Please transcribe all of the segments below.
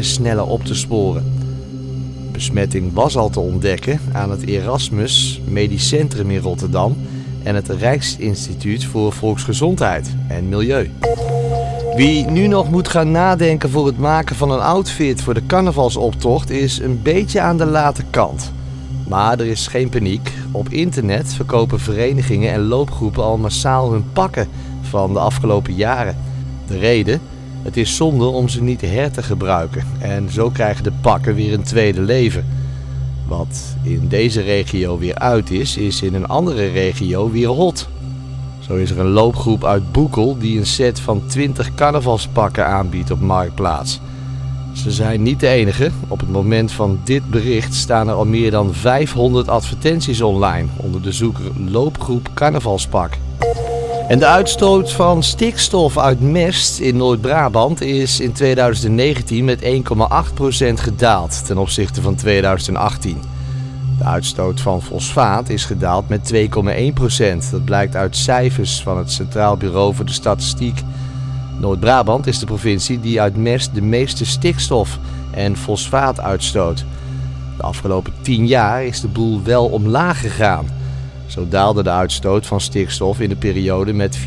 sneller op te sporen. Besmetting was al te ontdekken aan het Erasmus Medisch Centrum in Rotterdam en het Rijksinstituut voor Volksgezondheid en Milieu. Wie nu nog moet gaan nadenken voor het maken van een outfit voor de carnavalsoptocht is een beetje aan de late kant. Maar er is geen paniek. Op internet verkopen verenigingen en loopgroepen al massaal hun pakken van de afgelopen jaren. De reden? Het is zonde om ze niet her te gebruiken en zo krijgen de pakken weer een tweede leven. Wat in deze regio weer uit is, is in een andere regio weer hot. Zo is er een loopgroep uit Boekel die een set van 20 carnavalspakken aanbiedt op Marktplaats. Ze zijn niet de enige. Op het moment van dit bericht staan er al meer dan 500 advertenties online onder de zoeker loopgroep carnavalspak. En de uitstoot van stikstof uit mest in Noord-Brabant is in 2019 met 1,8% gedaald ten opzichte van 2018. De uitstoot van fosfaat is gedaald met 2,1%. Dat blijkt uit cijfers van het Centraal Bureau voor de Statistiek. Noord-Brabant is de provincie die uit mest de meeste stikstof en fosfaat uitstoot. De afgelopen 10 jaar is de boel wel omlaag gegaan. Zo daalde de uitstoot van stikstof in de periode met 4,8%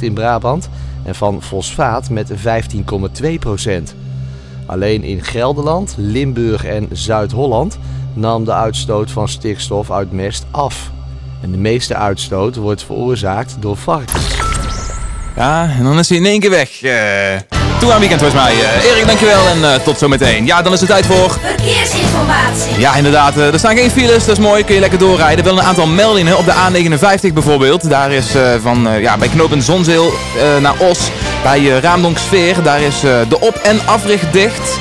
in Brabant en van fosfaat met 15,2%. Alleen in Gelderland, Limburg en Zuid-Holland nam de uitstoot van stikstof uit mest af. En de meeste uitstoot wordt veroorzaakt door varkens. Ja, en dan is hij in één keer weg. Uh, toe aan weekend volgens mij. Uh, Erik, dankjewel en uh, tot zometeen. Ja, dan is het tijd voor... Verkeersinformatie. Ja, inderdaad. er staan geen files, dat is mooi. Kun je lekker doorrijden. Wel een aantal meldingen op de A59 bijvoorbeeld. Daar is van, ja, bij knooppunt Zonzeel naar Os, bij Raamdonk Sfeer, daar is de op- en africht dicht.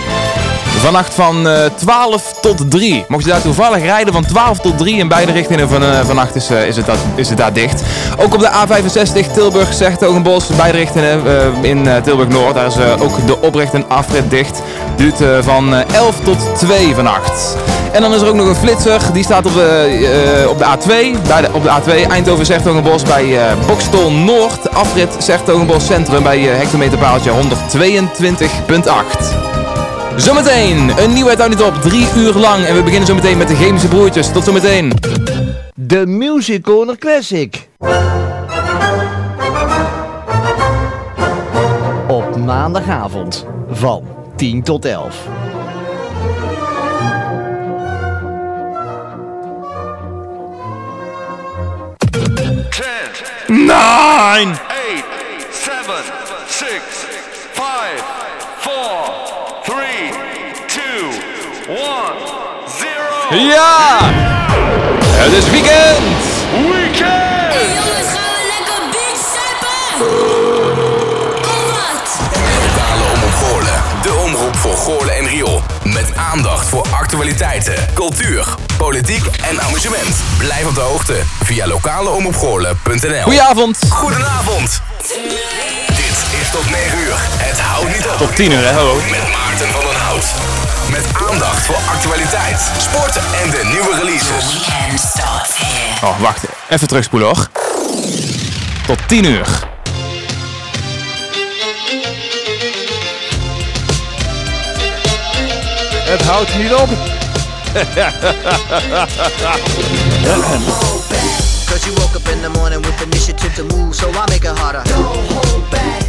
Vannacht van uh, 12 tot 3. Mocht je daar toevallig rijden van 12 tot 3 in beide richtingen van, uh, vannacht is, uh, is, het dat, is het daar dicht. Ook op de A65 Tilburg Zegtogenbos, beide richtingen in Tilburg-Noord. Daar is ook de opricht en afrit dicht. Duurt van 11 tot 2 vannacht. En dan is er ook nog een flitser, die staat op de, op de A2. Bij de, op de A2 Eindhoven Zegtogenbos bij Bokstol Noord. Afrit Zegtogenbos Centrum bij hectometerpaaltje 122.8. Zometeen een nieuwheid aan niet op, drie uur lang. En we beginnen zometeen met de Chemische Broertjes. Tot zometeen. De Music Corner Classic. Op maandagavond van 10 tot 11. Nine! Eight, seven, six, five, 3, 2, 1, 0. Ja! Het is weekend! Weekend! Hey jongens, gaan we lekker beach? Kom wat! Lokale omroep De omroep voor Goorlen en Riool. Met aandacht voor actualiteiten, cultuur, politiek en amusement. Blijf op de hoogte via lokaleomroepgoorle.nl Goedenavond! Goedenavond! Is tot 9 uur. Het houdt niet op. Tot 10 uur, hè? Hallo. Met Maarten van den Hout. Met aandacht voor actualiteit, sport en de nieuwe releases. Oh, wacht. Even terugspoelen hoor. Tot 10 uur. Het houdt niet op. Cause you woke up in the morning with initiative to move, so I make it harder. Don't hold back.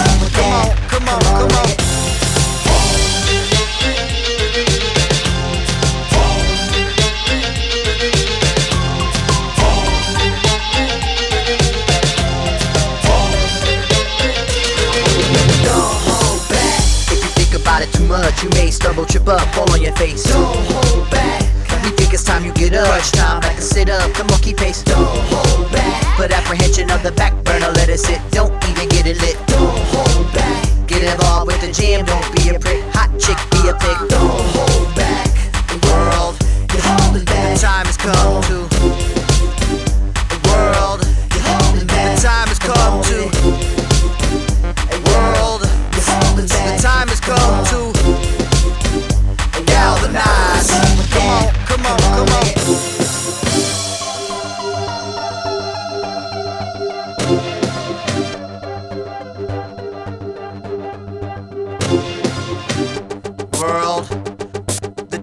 Much, you may stumble, trip up, fall on your face. Don't hold back. We think it's time you get up. Time, sit up. Come on, keep pace. Don't hold back. Put apprehension on the back burner, let it sit. Don't even get it lit. Don't. Get involved with the jam, don't be a prick. Hot chick, be a pig. Don't hold back the world. You're holding back. The time has come to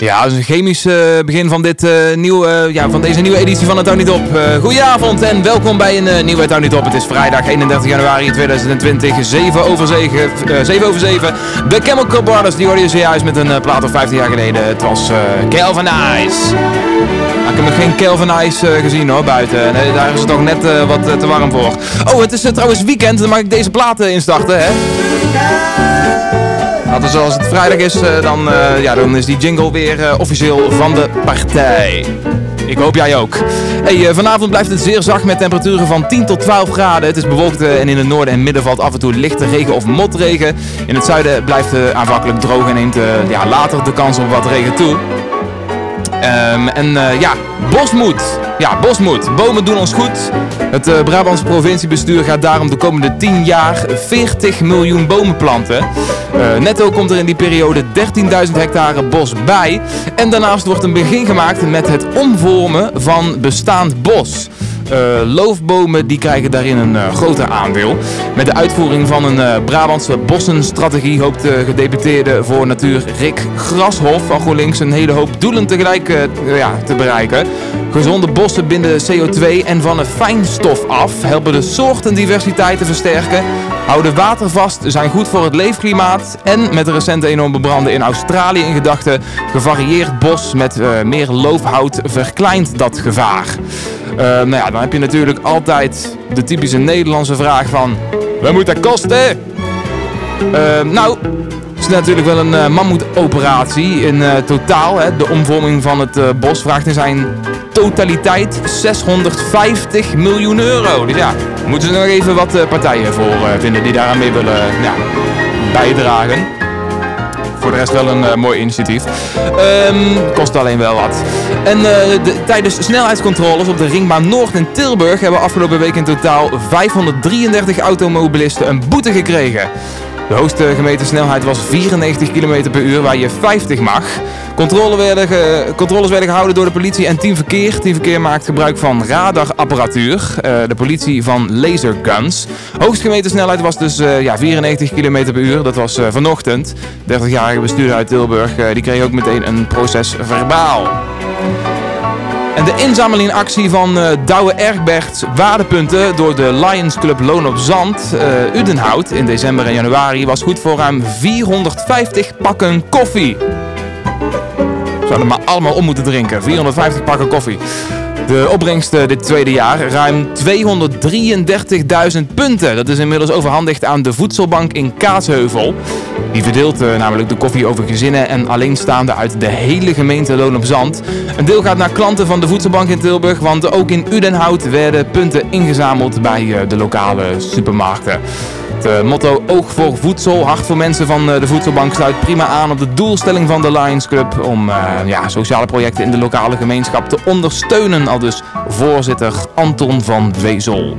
Ja, dat is een chemisch eh, begin van, dit, eh, ja, van deze nieuwe editie van het Hou Niet Op. Eh, goedenavond en welkom bij een nieuwe Hou Niet Op. Het is vrijdag 31 januari 2020, 7 over 7. eh, 7 over 7. De Chemical Brothers, die hoorde je zojuist met een plaat van 15 jaar geleden. Het was Calvin Ice. Ik heb nog geen Calvin Ice gezien hoor, buiten. Nee, daar is het toch net wat te warm voor. Oh, het is trouwens weekend, dan mag ik deze platen instarten, hè? Nou, dus het vrijdag is, eh, dan, eh, ja, dan is die jingle weer eh, officieel van de partij. Ik hoop jij ook. Hey, vanavond blijft het zeer zacht met temperaturen van 10 tot 12 graden. Het is bewolkt en in het noorden en midden valt af en toe lichte regen of motregen. In het zuiden blijft het aanvankelijk droog en neemt ja, later de kans op wat regen toe. Ehm, en eh, ja, bosmoed. Ja, bosmoed. Bomen doen ons goed. Het eh, Brabantse provinciebestuur gaat daarom de komende 10 jaar 40 miljoen bomen planten. Eh, netto komt er in die periode 13.000 hectare bos bij. En daarnaast wordt een begin gemaakt met het omvormen van bestaand bos. Eh, loofbomen die krijgen daarin een eh, groter aandeel. Met de uitvoering van een eh, Brabantse bossenstrategie hoopt de gedeputeerde voor natuur Rick Grashof van GroenLinks een hele hoop doelen tegelijk ja, te bereiken. Gezonde bossen binden CO2 en van fijnstof af, helpen de soortendiversiteit te versterken, houden water vast, zijn goed voor het leefklimaat en met de recente enorme branden in Australië in gedachten, gevarieerd bos met meer loofhout verkleint dat gevaar. Eh, nou ja, dan heb je natuurlijk altijd de typische Nederlandse vraag van... Wat moet dat kosten? Eh, nou, het is natuurlijk wel een eh, mammoetoperatie in totaal. Hè. De omvorming van het bos vraagt in zijn totaliteit 650 miljoen euro. Dus ja, moeten ze nog even wat partijen voor vinden die daaraan mee willen bijdragen. Voor de rest wel een eh, mooi initiatief. Ehm, kost alleen wel wat. En eh, de- tijdens snelheidscontroles op de Ringbaan Noord in Tilburg hebben afgelopen week in totaal 533 automobilisten een boete gekregen. De hoogste gemeten snelheid was 94 km per uur, waar je 50 mag. Controles werden gehouden door de politie en Team Verkeer. Team Verkeer maakt gebruik van radarapparatuur. eh, de politie van laserguns. Hoogst gemeten snelheid was dus eh, ja, 94 km per uur. Dat was eh, vanochtend. 30-jarige bestuurder uit Tilburg die kreeg ook meteen een proces verbaal. En de inzamelingactie van eh Douwe Ergbert waardepunten door de Lions Club Loon op Zand, eh, Udenhout, in december en januari was goed voor ruim 450 pakken koffie. Zouden maar allemaal om moeten drinken. 450 pakken koffie. De opbrengst eh, dit tweede jaar ruim 233.000 punten. Dat is inmiddels overhandigd aan de voedselbank in Kaatsheuvel. Die verdeelt eh, namelijk de koffie over gezinnen en alleenstaanden uit de hele gemeente Loon op Zand. Een deel gaat naar klanten van de voedselbank in Tilburg, want ook in Udenhout werden punten ingezameld bij eh, de lokale supermarkten. Het eh, motto Oog voor voedsel, hart voor mensen van eh, de voedselbank sluit prima aan op de doelstelling van de Lions Club om eh, ja, sociale projecten in de lokale gemeenschap te ondersteunen. Al dus voorzitter Anton van Wezel.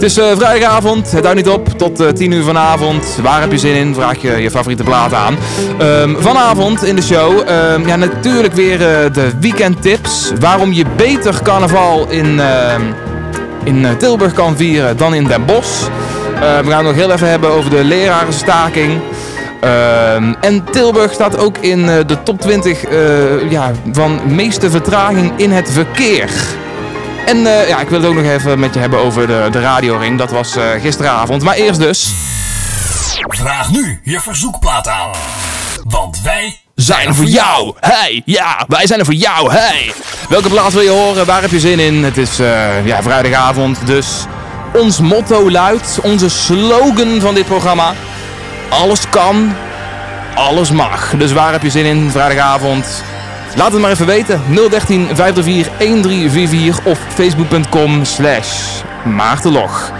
Het is eh, vrijdagavond, het houdt niet op, tot eh, 10 uur vanavond. Waar heb je zin in? Vraag je je favoriete plaat aan. Ehm, vanavond in de show, ehm, ja natuurlijk weer eh, de weekendtips. Waarom je beter carnaval in, ehm, in eh, Tilburg kan vieren dan in Den Bosch. Eh, we gaan het nog heel even hebben over de lerarenstaking. Ehm, en Tilburg staat ook in eh, de top 20 eh, ja, van meeste vertraging in het verkeer. En eh, ja, ik wil het ook nog even met je hebben over de, de radioring. Dat was eh, gisteravond. Maar eerst dus... Vraag nu je verzoekplaat aan. Want wij zijn er voor jou. Hey, ja, wij zijn er voor jou. Hey. Welke plaats wil je horen? Waar heb je zin in? Het is eh, ja, vrijdagavond, dus ons motto luidt, onze slogan van dit programma. Alles kan, alles mag. Dus waar heb je zin in vrijdagavond? Laat het maar even weten. 013 534 1344 of facebook.com slash maartenlog.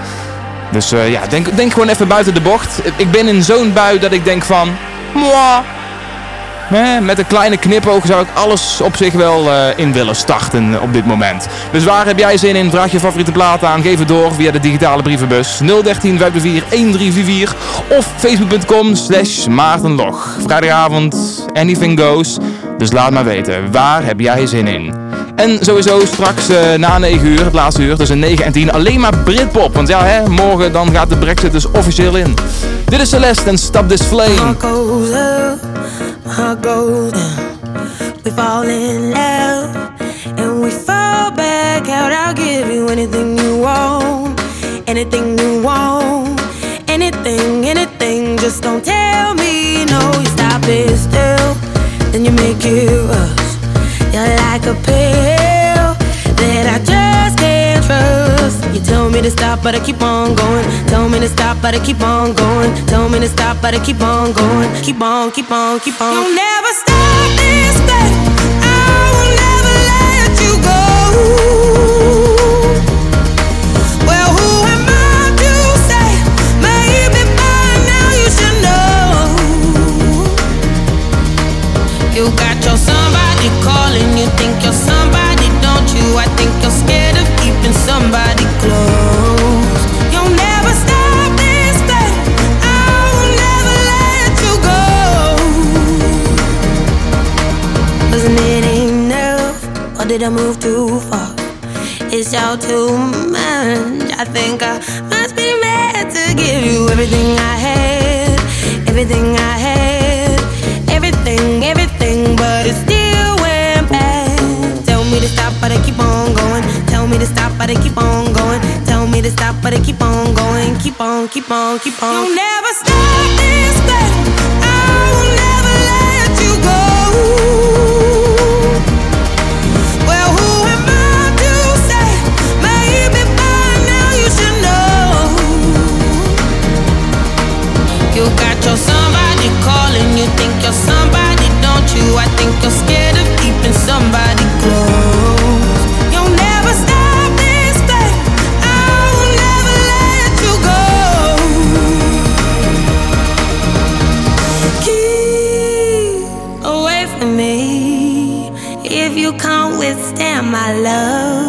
Dus eh, ja, denk, denk gewoon even buiten de bocht. Ik ben in zo'n bui dat ik denk van... Mwah, Met een kleine knipoog zou ik alles op zich wel eh, in willen starten op dit moment. Dus waar heb jij zin in? Vraag je favoriete plaat aan. Geef het door via de digitale brievenbus 013 524 1344 of facebook.com slash maartenlog. Vrijdagavond, anything goes. Dus laat maar weten, waar heb jij zin in? En sowieso straks eh, na 9 uur, het laatste uur, tussen 9 en 10, alleen maar Britpop. Want ja, hè, morgen dan gaat de brexit dus officieel in. Dit is Celeste en Stop This Flame. Goes down. We fall in love and we fall back out. I'll give you anything you want, anything you want, anything, anything. Just don't tell me no. You stop it still, then you make it rush. You're like a pill me to stop, but I keep on going. Tell me to stop, but I keep on going. Tell me to stop, but I keep on going. Keep on, keep on, keep on. You'll never stop this thing. I will never let you go. Well, who am I to say? Maybe by now you should know. You got your somebody calling, you think you're somebody, don't you? I think you're scared did I move too far? It's all too much. I think I must be mad to give you everything I had, everything I had, everything, everything, but it still went bad. Tell me to stop, but I keep on going. Tell me to stop, but I keep on going. Tell me to stop, but I keep on going. Keep on, keep on, keep on. You'll never stop this thing. I will never let you go. I think you're scared of keeping somebody close. You'll never stop this thing. I will never let you go. Keep away from me if you can't withstand my love.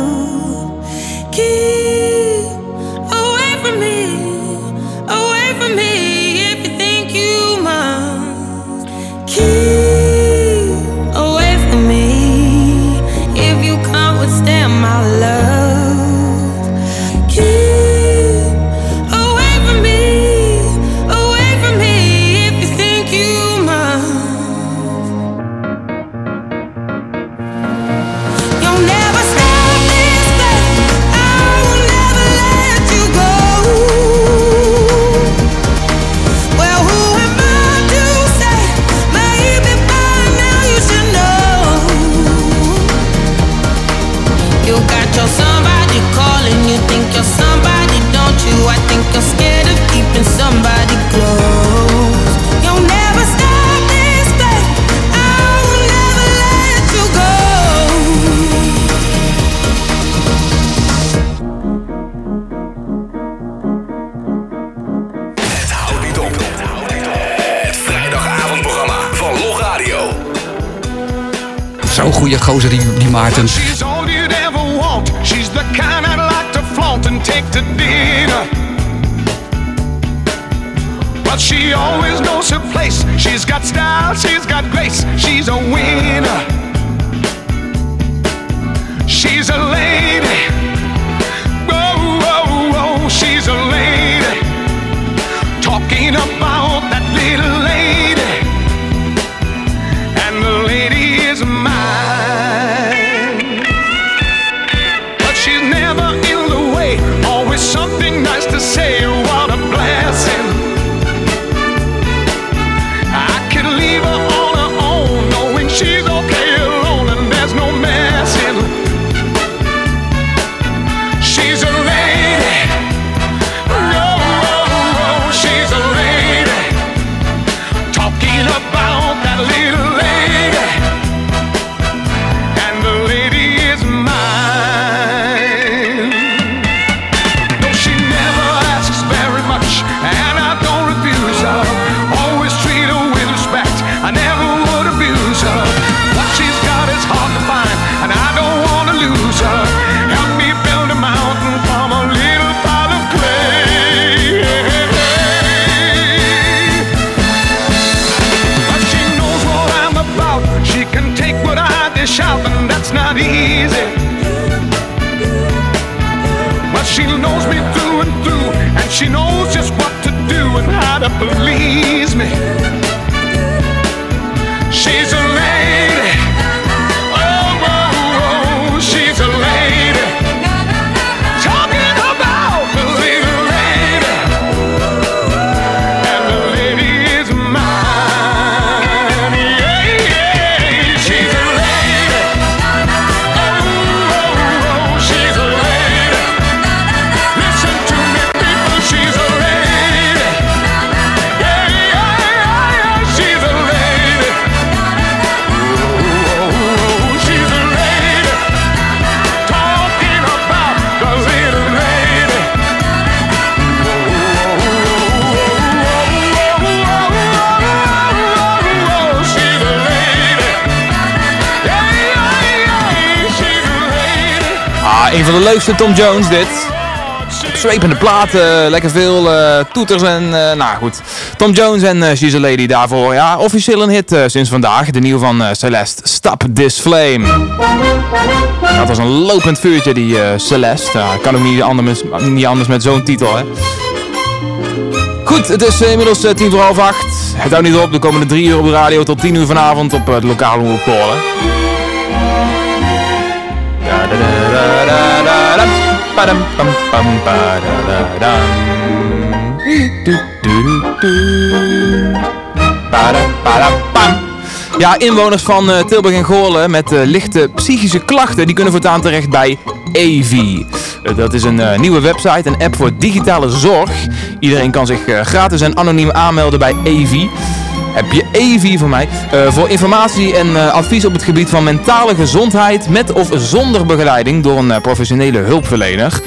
Zo'n goede gozer die, die Maartens. She's all you'd ever want. She's the kind I'd like to flaunt and take to dinner. But she always knows her place. She's got style, she's got grace. She's a winner. She's a lady. Een van de leukste Tom Jones dit. Zwepende platen, lekker veel eh, toeters en eh, nou goed. Tom Jones en eh, She's a Lady daarvoor. Ja, officieel een hit sinds vandaag. De nieuwe van Celeste, Stop This Flame. Dat was een lopend vuurtje die Celeste. Kan ook niet anders, niet anders met zo'n titel hè. Goed, het is inmiddels tien voor half acht. Het houdt niet op, de komende drie uur op de radio tot tien uur vanavond op de lokale omroep Ja, inwoners van eh, Tilburg en Goorlen met eh, lichte psychische klachten, die kunnen voortaan terecht bij EVI. Eh, dat is een nieuwe website, een app voor digitale zorg. Iedereen kan zich gratis en anoniem aanmelden bij EVI. Heb je EVI voor mij? Eh, voor informatie en eh, advies op het gebied van mentale gezondheid met of zonder begeleiding door een eh, professionele hulpverlener.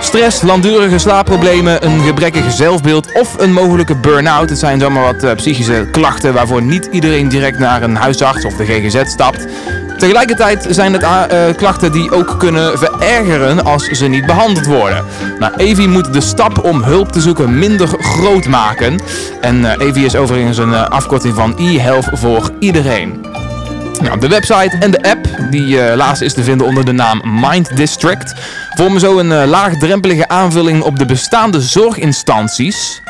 Stress, langdurige slaapproblemen, een gebrekkig zelfbeeld of een mogelijke burn-out. Het zijn zomaar wat psychische klachten waarvoor niet iedereen direct naar een huisarts of de GGZ stapt. Tegelijkertijd zijn het a- eh, klachten die ook kunnen verergeren als ze niet behandeld worden. Nou, EVI moet de stap om hulp te zoeken minder groot maken. En eh, EVI is overigens een eh, afkorting van e-health voor iedereen. Nou, de website en de app, die eh, laatste is te vinden onder de naam Mind District, vormen zo een eh, laagdrempelige aanvulling op de bestaande zorginstanties.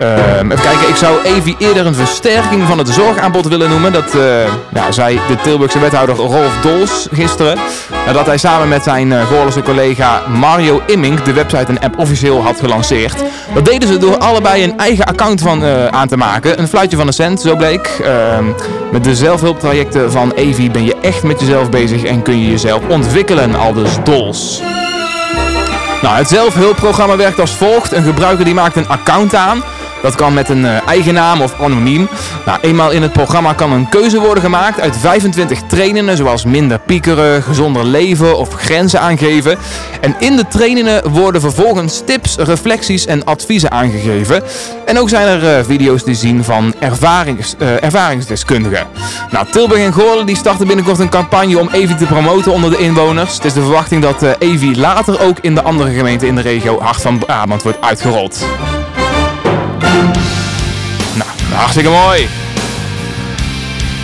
Ehm, even kijken, ik zou EVI eerder een versterking van het zorgaanbod willen noemen. Dat eh, zei de Tilburgse wethouder Rolf Dols gisteren. Nadat hij samen met zijn uh, Goorlense collega Mario Immink de website en app officieel had gelanceerd. Dat deden ze door allebei een eigen account van eh, aan te maken. Een fluitje van een cent, zo bleek. Ehm, met de zelfhulptrajecten van EVI ben je echt met jezelf bezig en kun je jezelf ontwikkelen, aldus Dols. Nou, het zelfhulpprogramma werkt als volgt. Een gebruiker die maakt een account aan. Dat kan met een eh, eigen naam of anoniem. Nou, eenmaal in het programma kan een keuze worden gemaakt uit 25 trainingen, zoals minder piekeren, gezonder leven of grenzen aangeven. En in de trainingen worden vervolgens tips, reflecties en adviezen aangegeven. En ook zijn er eh, video's te zien van eh, ervaringsdeskundigen. Nou, Tilburg en Goorlen die starten binnenkort een campagne om Evi te promoten onder de inwoners. Het is de verwachting dat Evi later ook in de andere gemeenten in de regio Hart van Brabant wordt uitgerold. Nou, hartstikke mooi.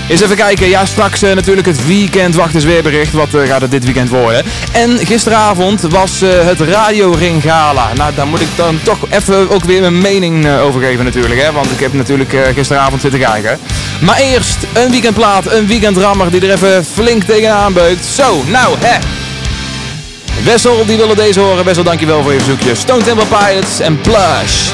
Eens even kijken. Ja, straks eh, natuurlijk het weekend wachtersweerbericht. Wat eh, gaat het dit weekend worden? En gisteravond was eh, het Radio Ring Gala. Nou, daar moet ik dan toch even ook weer mijn mening over geven natuurlijk. Hè? Want ik heb natuurlijk gisteravond zitten kijken. Maar eerst een weekendplaat, een weekendrammer die er even flink tegenaan beukt. Zo, nou hè. Wessel, die willen deze horen. Wessel, dankjewel voor je verzoekje. Stone Temple Pilots en Plush.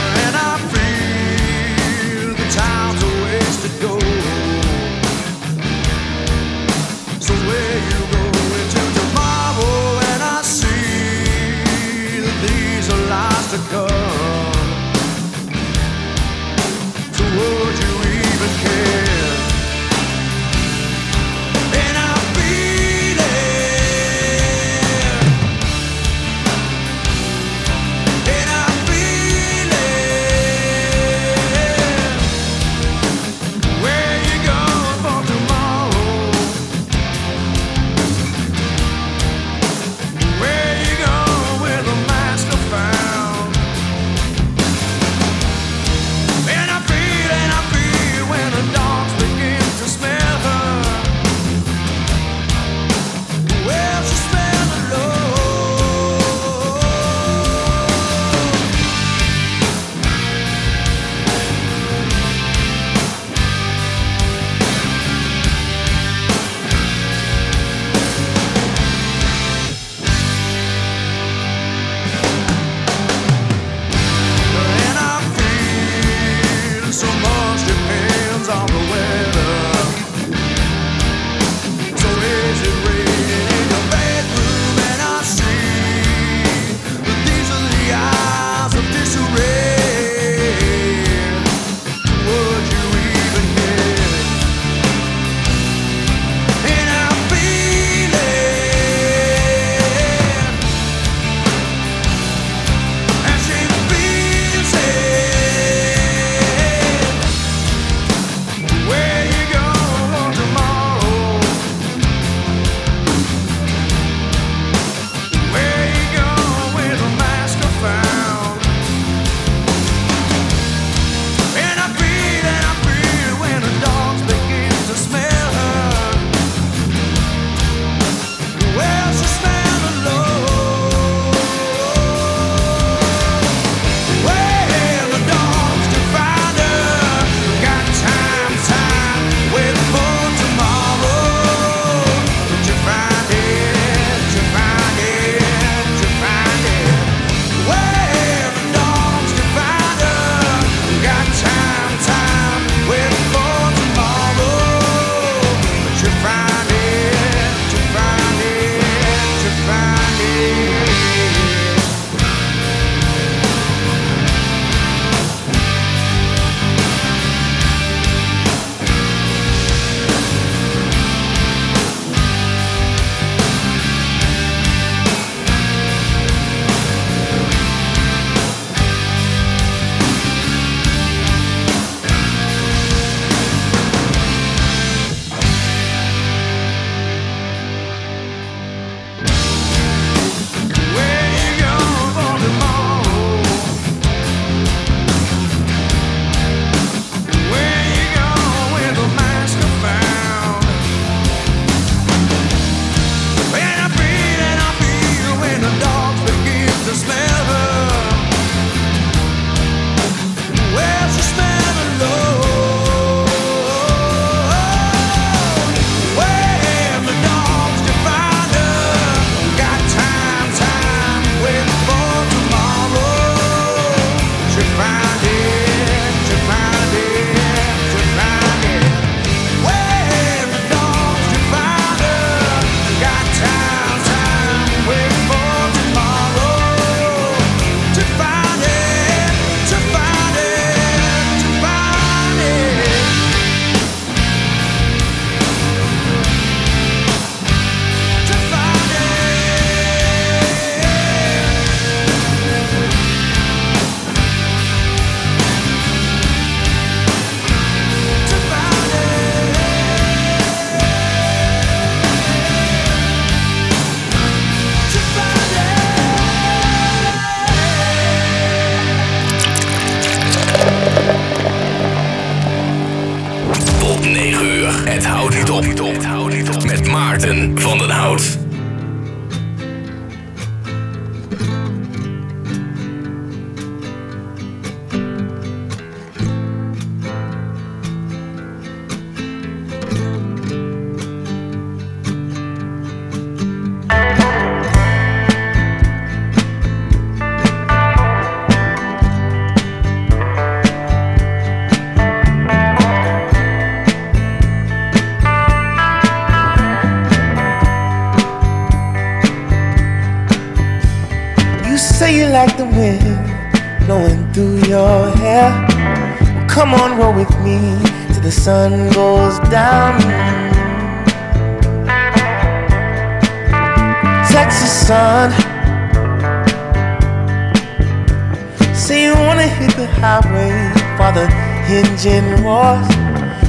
Engine roars.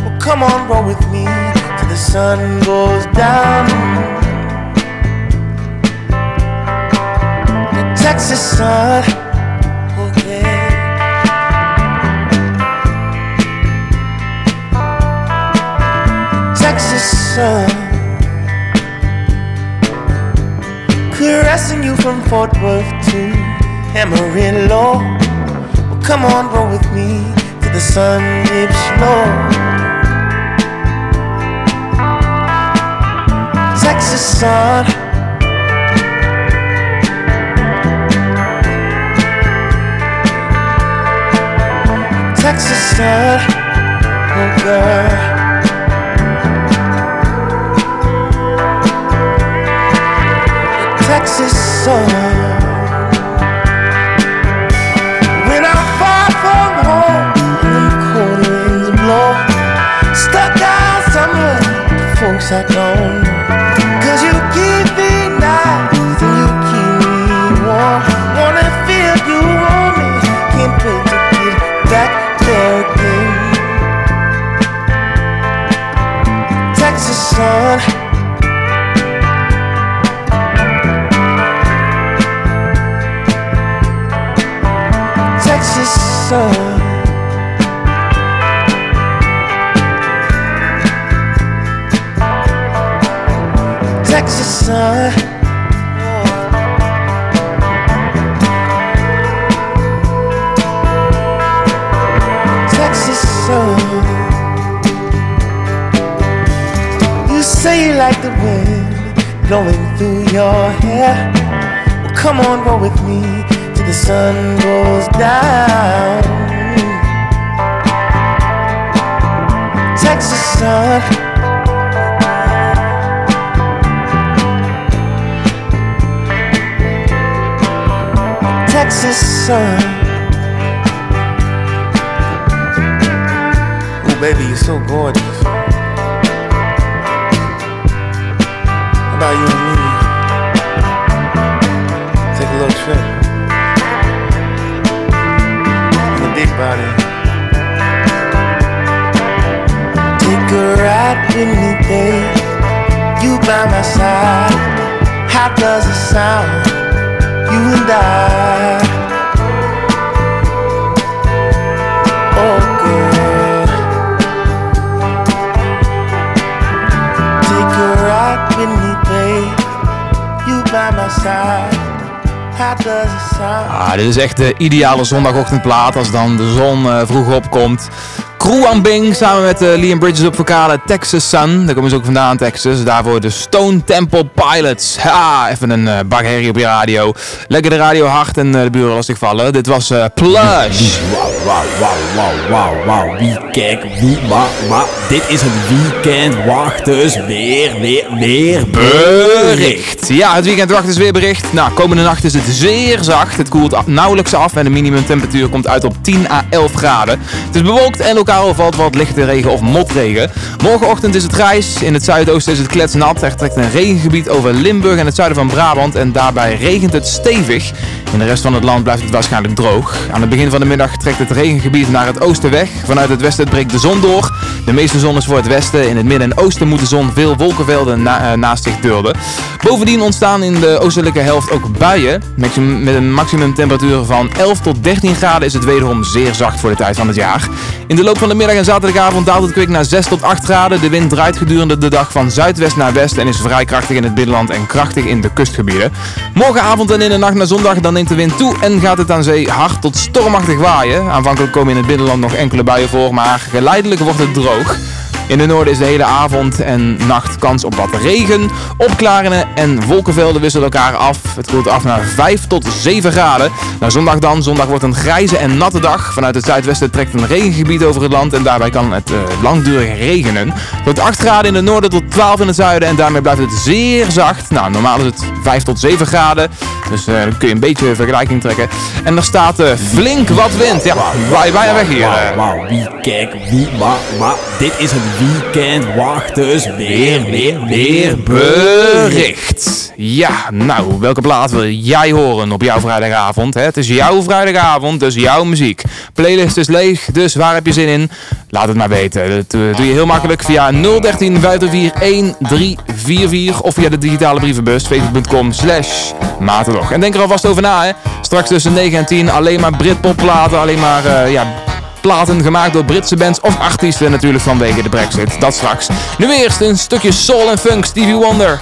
Well, come on, roll with me till the sun goes down. The Texas sun. Texas sun. Caressing you from Fort Worth to Amarillo. Well, come on, roll with me the sun dips low. Texas sun. Texas sun, oh girl. Texas sun. Don't know. Cause you keep me nice and you keep me warm. Wanna feel you on me, can't wait to get back there again. Texas sun. Texas sun. Texas sun. Texas sun. You say you like the wind blowing through your hair. Well, come on, roll with me till the sun goes down. Texas sun. Texas sun. Oh, baby, you're so gorgeous. How about you and me? Take a little trip. In a big body. Take a ride with me, babe. You by my side. How does it sound? Ah, dit is echt de ideale zondagochtendplaat als dan de zon eh, vroeg opkomt. Crew Bing samen met eh, Liam Bridges op vocalen Texas Sun. Daar komen ze ook vandaan, Texas. Daarvoor de Stone Temple Pilots. Ha, even een uh, bagherrie op je radio. Lekker de radio hard en eh, de buren lastig vallen. Dit was Plush. Wauw, wauw, wauw, wauw, wauw. Wie, kijk, wie. Dit is het weekend. Wacht dus weer, weer, weer. Bericht. Ja, het weekend wacht is weer bericht. Nou, komende nacht is het zeer zacht. Het koelt nauwelijks af en de minimumtemperatuur komt uit op 10 à 11 graden. Het is bewolkt en lokaal valt wat lichte regen of motregen. Morgenochtend is het grijs. In het zuidoosten is het kletsnat. Er trekt een regengebied over Limburg en het zuiden van Brabant. En daarbij regent het stevig. In de rest van het land blijft het waarschijnlijk droog. Aan het begin van de middag trekt het regengebied naar het oosten weg. Vanuit het westen breekt de zon door. De meeste zon is voor het westen. In het midden en oosten moet de zon veel wolkenvelden eh, naast zich dulden. Bovendien ontstaan in de oostelijke helft ook buien. Met een maximumtemperatuur van 11 tot 13 graden is het wederom zeer zacht voor de tijd van het jaar. In de loop van de middag en zaterdagavond daalt het kwik naar 6 tot 8 graden. De wind draait gedurende de dag van zuidwest naar west en is vrij krachtig in het binnenland en krachtig in de kustgebieden. Morgenavond en in de nacht naar zondag dan de wind toe en gaat het aan zee hard tot stormachtig waaien. Aanvankelijk komen in het binnenland nog enkele buien voor, maar geleidelijk wordt het droog. In de noorden is de hele avond en nacht kans op wat regen. Opklaringen en wolkenvelden wisselen elkaar af. Het koelt af naar 5 tot 7 graden. Naar zondag dan. Zondag wordt een grijze en natte dag. Vanuit het zuidwesten trekt een regengebied over het land en daarbij kan het eh, langdurig regenen. Tot 8 graden in het noorden tot 12 in het zuiden en daarmee blijft het zeer zacht. Nou, normaal is het 5 tot 7 graden. Dus eh, dan kun je een beetje vergelijking trekken. En er staat eh, flink wat wind. Ja, bijna weg hier. Wauw, wie, kijk, wie, wa, wa, dit is het weekend, wacht dus, weer, weer, weer, bericht. Ja, nou, welke plaat wil jij horen op jouw vrijdagavond? Hè? Het is jouw vrijdagavond, dus jouw muziek. Playlist is leeg, dus waar heb je zin in? Laat het maar weten. Dat eh, doe je heel makkelijk via 013 504 1344 of via de digitale brievenbus facebook.com slash matenlog. En denk er alvast over na, hè. Straks tussen 9 en 10 alleen maar Britpop-platen, alleen maar, eh, ja platen gemaakt door Britse bands of artiesten natuurlijk vanwege de brexit. Dat straks. Nu eerst een stukje soul en funk, Stevie Wonder.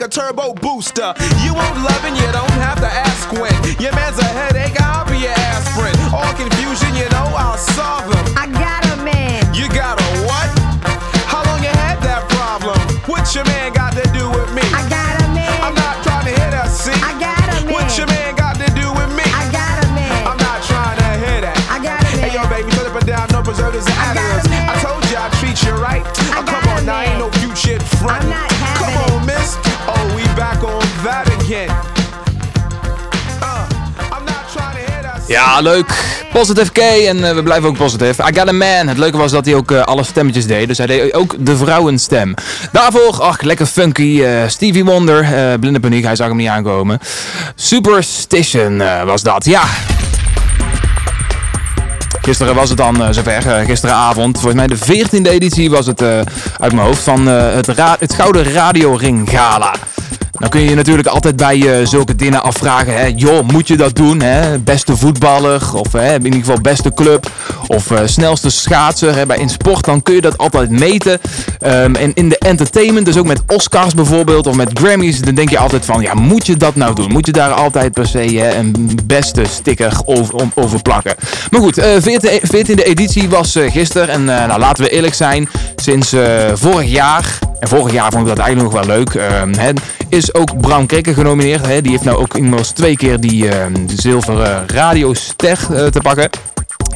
Like a turbo booster. You won't love and you don't Ja, leuk. Positive K en eh, we blijven ook positief. I Got a Man. Het leuke was dat hij ook eh, alle stemmetjes deed. Dus hij deed ook de vrouwenstem. Daarvoor, ach, lekker funky. eh, Stevie Wonder, blinde paniek, hij zag hem niet aankomen. Superstition was dat, ja. Gisteren was het dan zover, gisteravond. Volgens mij de 14e editie was het uit mijn hoofd van het, het Gouden Radio Ring Gala. Nou kun je je natuurlijk altijd bij eh, zulke dingen afvragen. Hè? Joh, moet je dat doen? Hè? Beste voetballer of hè, in ieder geval beste club of eh, snelste schaatser. Hè? Bij in sport dan kun je dat altijd meten. Ehm, en in de entertainment, dus ook met Oscars bijvoorbeeld of met Grammys, dan denk je altijd van, ja, moet je dat nou doen? Moet je daar altijd per se hè, een beste sticker over, over plakken? Maar goed, eh 14e, 14e editie was gisteren en nou, laten we eerlijk zijn, sinds vorig jaar en vorig jaar vond ik dat eigenlijk nog wel leuk. ehm, hè, is ook Bram Krikke genomineerd. Hè. Die heeft nou ook inmiddels twee keer die de zilveren radioster eh, te pakken.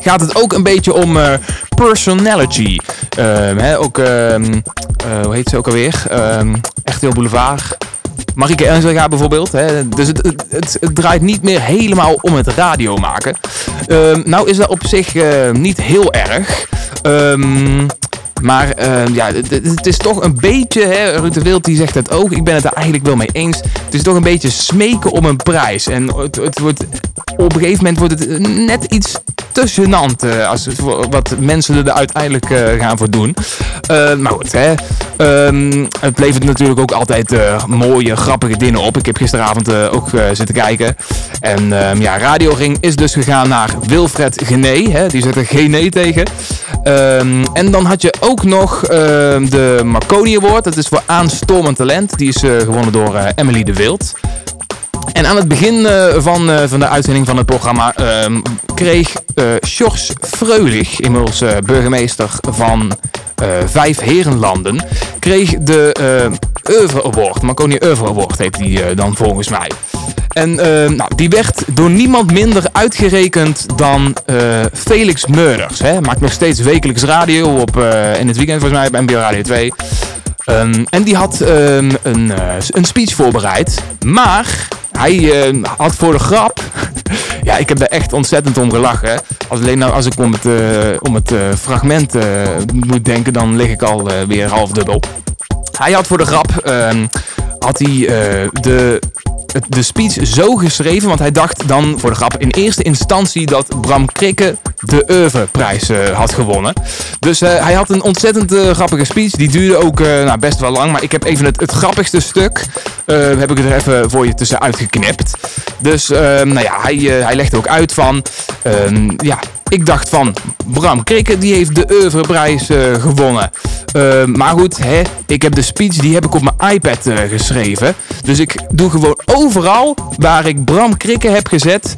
Gaat het ook een beetje om eh, personality. Ehm, hè, ook, ehm, eh, hoe heet ze ook alweer? Ehm Echt heel boulevard. Marieke Ernzinga bijvoorbeeld. Hè. Dus het, het, het, draait niet meer helemaal om het radio maken. Nou is dat op zich niet heel erg. Ehm, maar ehm, ja, het, is toch een beetje, hè, Ruud de Wild die zegt het ook, ik ben het er eigenlijk wel mee eens. Het is toch een beetje smeken om een prijs. En het, het wordt, op een gegeven moment wordt het net iets te gênant eh, als wat mensen er uiteindelijk eh, gaan voor doen. Eh, maar goed, hè. Ehm, het levert natuurlijk ook altijd eh, mooie, grappige dingen op. Ik heb gisteravond ook zitten kijken. En ehm, ja, Radio Ring is dus gegaan naar Wilfred Gené. Hè, die er Gené tegen. En dan had je ook nog ehm, de Marconi Award. Dat is voor aanstormend talent. Die is eh, gewonnen door eh, Emily de Wild. En aan het begin eh, van, van de uitzending van het programma ehm, kreeg Sjors Freulich, inmiddels burgemeester van Vijf Herenlanden, kreeg de eh Oeuvre Award. Marconi Oeuvre Award heet die eh, dan volgens mij. En eh, nou, die werd door niemand minder uitgerekend dan eh, Felix Murders. Hè. Maakt nog steeds wekelijks radio op, eh, in het weekend volgens mij bij NPO Radio 2. Ehm, en die had ehm, een, eh, een speech voorbereid. Maar hij eh, had voor de grap. Ja, ik heb daar echt ontzettend om gelachen. Alleen nou, als ik om het, eh, om het eh, fragment eh, moet denken, dan lig ik al eh, weer half dubbel. Hij had voor de grap. ehm, had hij de, de speech zo geschreven, want hij dacht dan voor de grap in eerste instantie dat Bram Krikke de Oeuvreprijs eh, had gewonnen. Dus eh, hij had een ontzettend eh, grappige speech. Die duurde ook nou, best wel lang, maar ik heb even het, het grappigste stuk heb ik er even voor je tussen uitgeknipt. Dus nou ja, hij, hij legde ook uit van, ehm, ja, ik dacht van, Bram Krikke die heeft de Oeuvreprijs eh, gewonnen. Eh, maar goed, hè, ik heb de speech die heb ik op mijn iPad geschreven. Dus ik doe gewoon overal waar ik Bram Krikke heb gezet,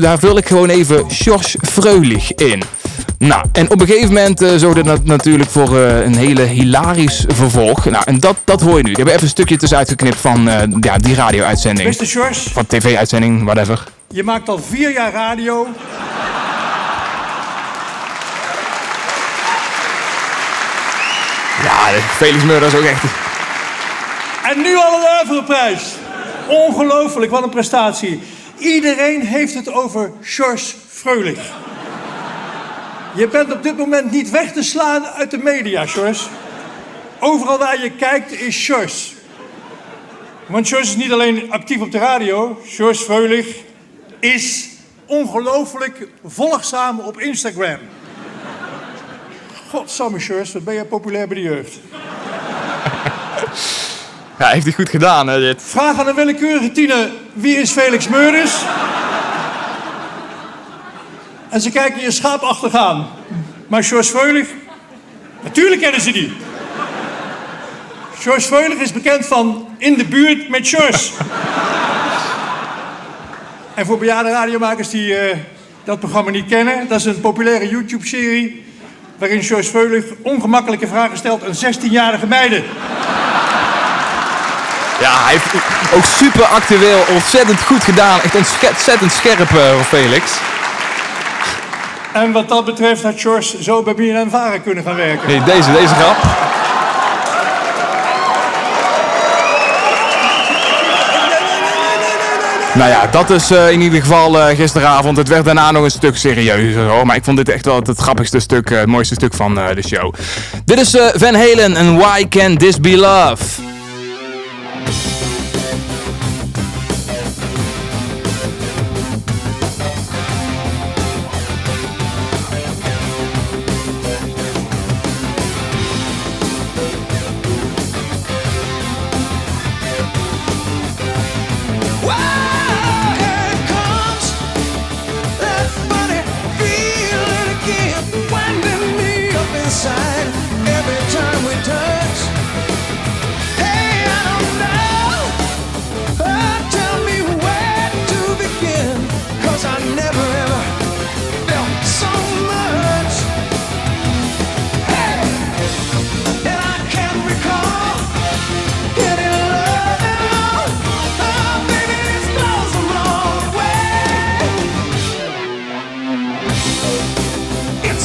daar vul ik gewoon even George In. Nou, en op een gegeven moment eh, zorgde dat natuurlijk voor eh, een hele hilarisch vervolg. Nou, en dat, dat hoor je nu. Ik heb even een stukje tussenuit geknipt van eh, ja, die radio-uitzending. Beste George, Van tv-uitzending, whatever. je maakt al vier jaar radio. Ja, Felix Murder is ook echt... En nu al een Oeuvreprijs. Ongelooflijk, wat een prestatie. Iedereen heeft het over George Freulich. Je bent op dit moment niet weg te slaan uit de media, George. Overal waar je kijkt is George. Want George is niet alleen actief op de radio. George Freulich is ongelooflijk volgzaam op Instagram. Godsamme, George, wat ben jij populair bij de jeugd. Ja, heeft hij goed gedaan, hè, dit. Vraag aan een willekeurige tiener, wie is Felix Meurders? En ze kijken je schaapachtig aan. Maar George Freulich, natuurlijk kennen ze die. George Freulich is bekend van In de buurt met George. En voor bejaarde radiomakers die eh, dat programma niet kennen, dat is een populaire YouTube-serie waarin George Freulich ongemakkelijke vragen stelt aan 16-jarige meiden. Ja, hij heeft ook super actueel, ontzettend goed gedaan. Echt ontzettend scherp eh, Felix. En wat dat betreft had George zo bij BNN Varen kunnen gaan werken. Nee, deze, deze grap. Nou ja, dat is eh, in ieder geval eh, gisteravond. Het werd daarna nog een stuk serieuzer hoor. Maar ik vond dit echt wel het, grappigste stuk, eh, het mooiste stuk van de show. Dit is Van Halen en Why Can This Be Love?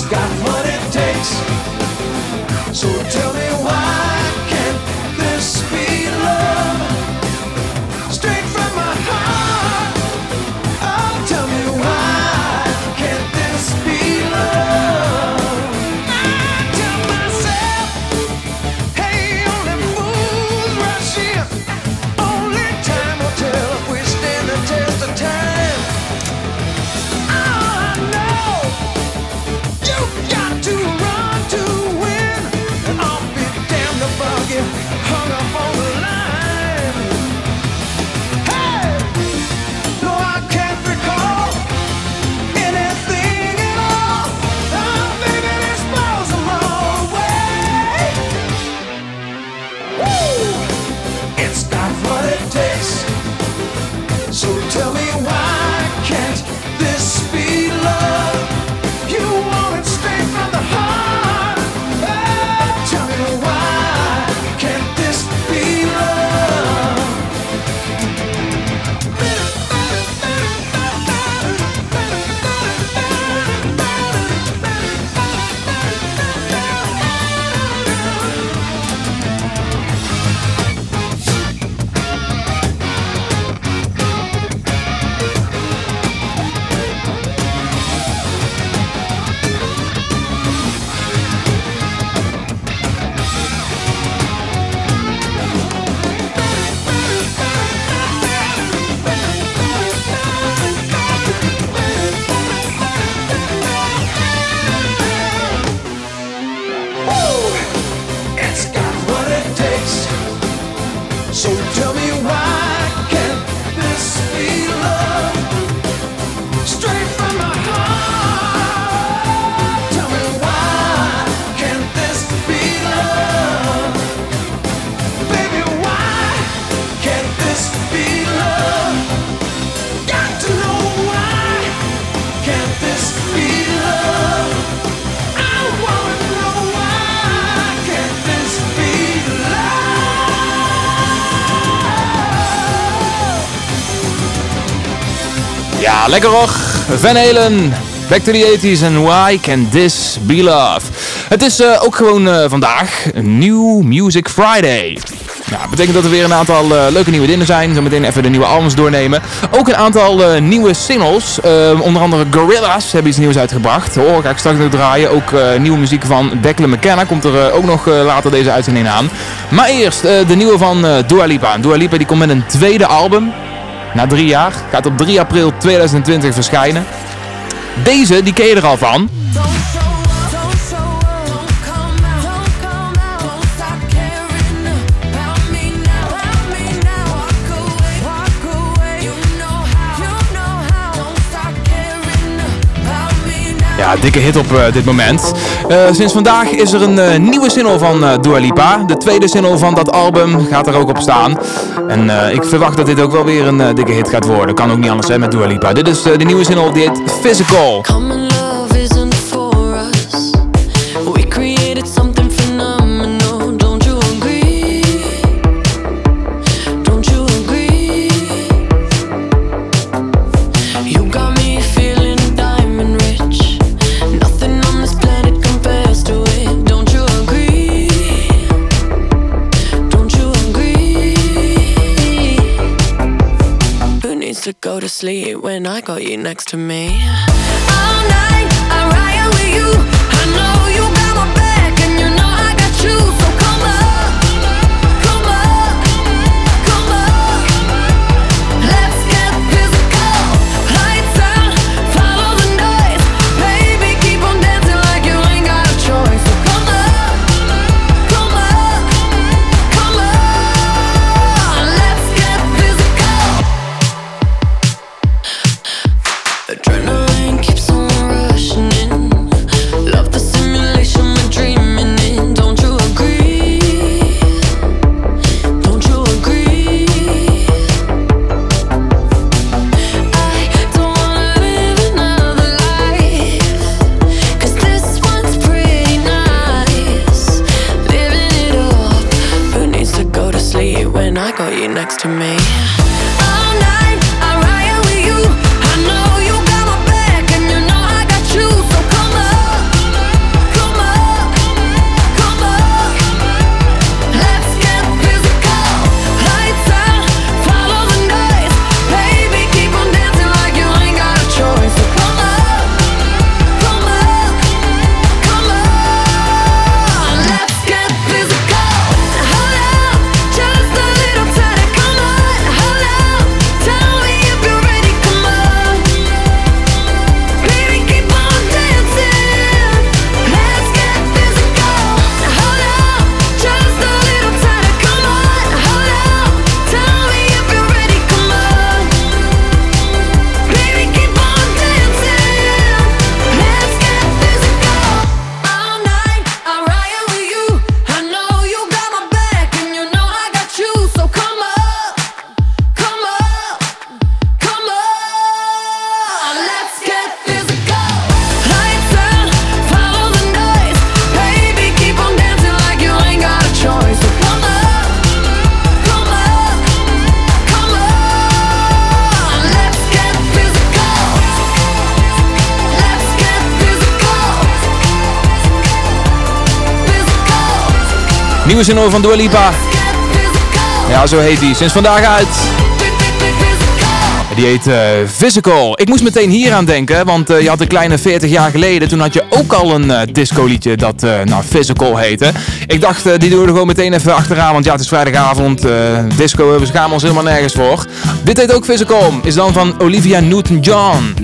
Got what it takes. So lekker hoor. Van Halen, Back to the 80s en Why Can This Be Love? Het is eh, ook gewoon eh, vandaag New Music Friday. Ja, dat betekent dat er weer een aantal eh, leuke nieuwe dingen zijn. Zometeen even de nieuwe albums doornemen. Ook een aantal nieuwe singles. Onder andere Gorillaz hebben iets nieuws uitgebracht. Oh, ga ik straks nog draaien. Ook nieuwe muziek van Declan McKenna komt er ook nog later deze uitzending aan. Maar eerst de nieuwe van Dua Lipa. Dua Lipa die komt met een tweede album. Na drie jaar. Gaat op 3 april 2020 verschijnen. Deze, die ken je er al van. Dikke hit op eh, dit moment. Eh, sinds vandaag is er een eh, nieuwe single van Dua Lipa. De tweede single van dat album gaat er ook op staan. En ik verwacht dat dit ook wel weer een dikke hit gaat worden. Kan ook niet anders zijn met Dua Lipa. Dit is de nieuwe single, heet Physical. To sleep when I got you next to me? All night, I ride with you. Nieuwe van Dua Lipa. Ja, zo heet die. Sinds vandaag uit. Die heet eh, Physical. Ik moest meteen hier aan denken, want eh, je had een kleine 40 jaar geleden. Toen had je ook al een eh, disco liedje dat nou, Physical heette. Ik dacht, die doen we er gewoon meteen even achteraan, want ja, het is vrijdagavond. disco, we schamen ons helemaal nergens voor. Dit heet ook Physical. Is dan van Olivia Newton-John.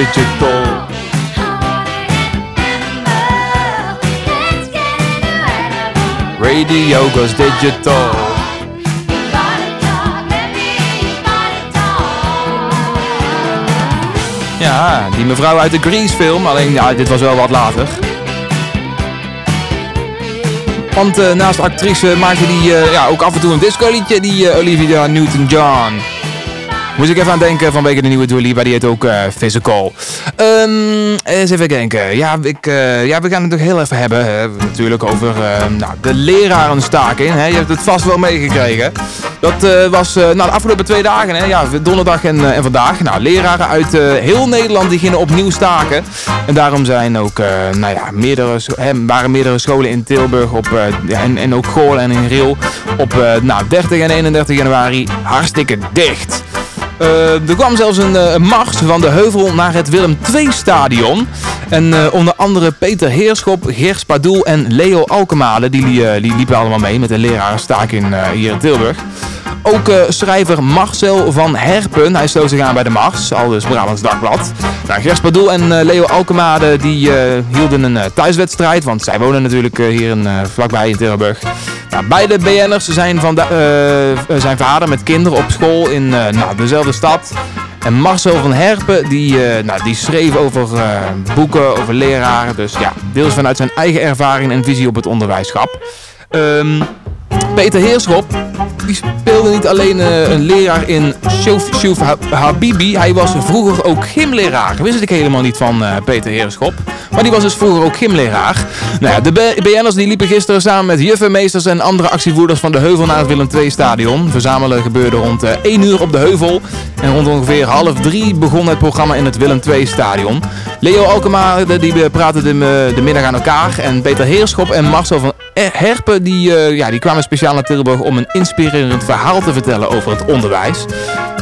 Digital. Radio goes digital. Ja, die mevrouw uit de Grease film, alleen ja, dit was wel wat later. Want eh, naast actrice maakte die eh, ja, ook af en toe een disco-liedje, die eh, Olivia Newton-John. Moest ik even aan denken vanwege de nieuwe Dua Lipa, die heet ook eh, Physical. Ehm, eens even denken. Ja, ik, eh, ja, we gaan het nog heel even hebben hè, natuurlijk over eh, nou, de lerarenstaking. Hè. Je hebt het vast wel meegekregen. Dat was nou, de afgelopen twee dagen, hè, ja, donderdag en, en vandaag. Nou, leraren uit heel Nederland die gingen opnieuw staken. En daarom zijn ook, nou ja, meerdere, hè, waren meerdere scholen in Tilburg op, en, en ook Goorlen en in Riel op nou, 30 en 31 januari hartstikke dicht. Eh, er kwam zelfs een eh, mars van de heuvel naar het Willem II-stadion. En eh, onder andere Peter Heerschop, Gers Padoel en Leo Alkemade, die, die liepen allemaal mee met de lerarenstaking hier in Tilburg. Ook schrijver Marcel van Herpen, hij sloot zich aan bij de Mars, al dus Brabants Dagblad. Nou, Gers Padoel en Leo Alkemade die hielden een thuiswedstrijd, want zij wonen natuurlijk hier in, vlakbij in Tilburg. Beide BN'ers zijn, de, eh, zijn vader met kinderen op school in eh, nou, dezelfde stad. En Marcel van Herpen, die, eh, nou, die schreef over eh, boeken, over leraren. Dus ja, deels vanuit zijn eigen ervaring en visie op het onderwijsschap. Ehm, Peter Heerschop, die speelde niet alleen eh, een leraar in Shuf Ha- Habibi. Hij was vroeger ook gymleraar. Wist ik helemaal niet van eh, Peter Heerschop. Maar die was dus vroeger ook gymleraar. Nou ja, de BN'ers die liepen gisteren samen met juffenmeesters en andere actievoerders van de Heuvel naar het Willem II stadion. Verzamelen gebeurde rond eh, 1 uur op de Heuvel. En rond ongeveer half 3 begon het programma in het Willem II stadion. Leo Alkema die eh, praten de, eh, de middag aan elkaar. En Peter Heerschop en Marcel van Er- Herpen die, eh, ja, die kwamen speciaal naar Tilburg om een inspirerend verhaal te vertellen over het onderwijs.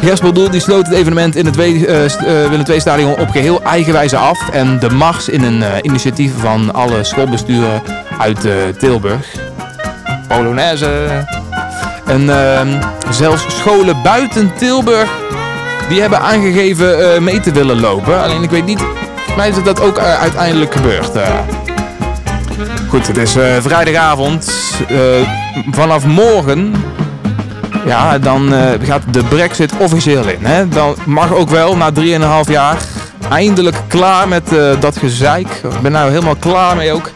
Gersbel Doel die sloot het evenement in het Willem II stadion op geheel eigen wijze af. En de mars in een eh, initiatief van alle schoolbesturen uit eh, Tilburg. Polonaise. En ehm, zelfs scholen buiten Tilburg die hebben aangegeven eh, mee te willen lopen. Alleen ik weet niet, mij is dat ook uiteindelijk gebeurd. Goed, het is eh, vrijdagavond. Eh, vanaf morgen ja, dan eh, gaat de brexit officieel in. Hè? Dan mag ook wel na 3,5 jaar eindelijk klaar met dat gezeik. Ik ben nou helemaal klaar mee ook.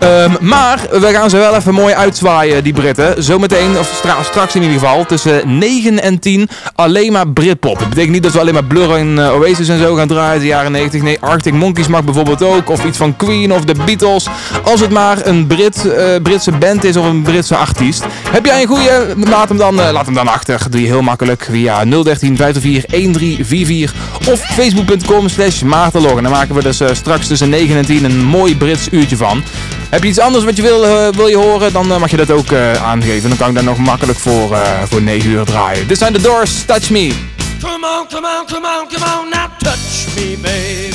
Ehm, maar we gaan ze wel even mooi uitzwaaien, die Britten. Zometeen, of stra- straks in ieder geval, tussen 9 en 10 alleen maar Britpop. Dat betekent niet dat we alleen maar Blur en eh, Oasis en zo gaan draaien de jaren 90. Nee, Arctic Monkeys mag bijvoorbeeld ook. Of iets van Queen of de Beatles. Als het maar een Brit, eh, Britse band is of een Britse artiest. Heb jij een goede? Laat hem dan, eh, laat hem dan achter. Doe je heel makkelijk via 013 504 1344 of facebook.com slash maartenlog. En dan maken we dus straks tussen 9 en 10 een mooi Brits uurtje van. Heb je iets anders wat je wil, eh, wil je horen, dan eh, mag je dat ook eh, aangeven. Dan kan ik daar nog makkelijk voor, voor 9 uur draaien. Dit zijn de Doors, Touch Me. Come on, come on, come on, come on, now touch me, babe.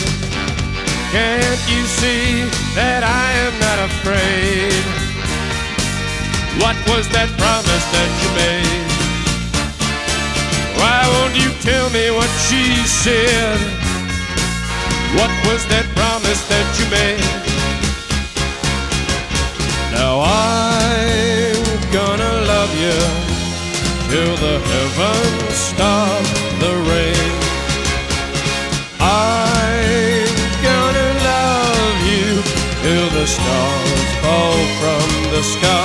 Can't you see that I am not afraid? What was that promise that you made? Why won't you tell me what she said? What was that promise that you made? Now I'm gonna love you till the heavens stop the rain. I'm gonna love you till the stars fall from the sky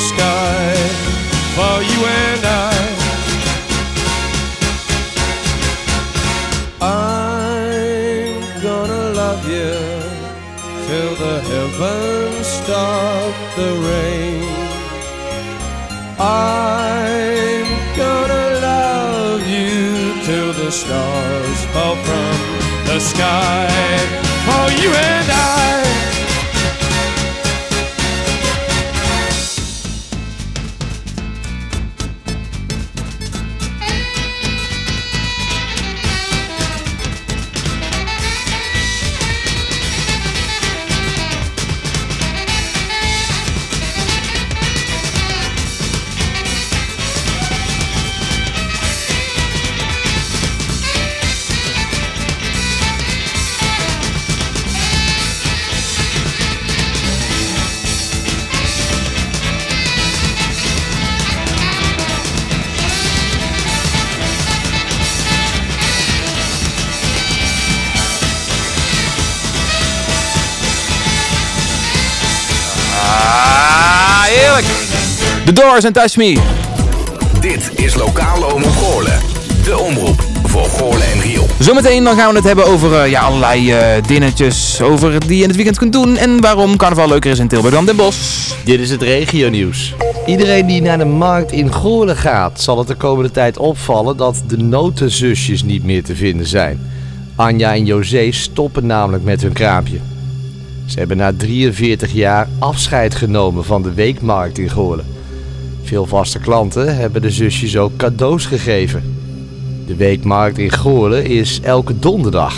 sky for you and I. I'm gonna love you till the heavens stop the rain. I'm gonna love you till the stars fall from the sky for you and I. The Doors en Touch Me. Dit is Lokale Omroep Goorlen. De omroep voor Goorlen en Riel. Zometeen dan gaan we het hebben over eh, ja, allerlei eh, dingetjes over die je in het weekend kunt doen. En waarom carnaval leuker is in Tilburg dan Den Bosch. Dit is het regionieuws. Iedereen die naar de markt in Goorlen gaat, zal het de komende tijd opvallen dat de notenzusjes niet meer te vinden zijn. Anja en José stoppen namelijk met hun kraampje. Ze hebben na 43 jaar afscheid genomen van de weekmarkt in Goorlen. Veel vaste klanten hebben de zusjes ook cadeaus gegeven. De weekmarkt in Goorlen is elke donderdag.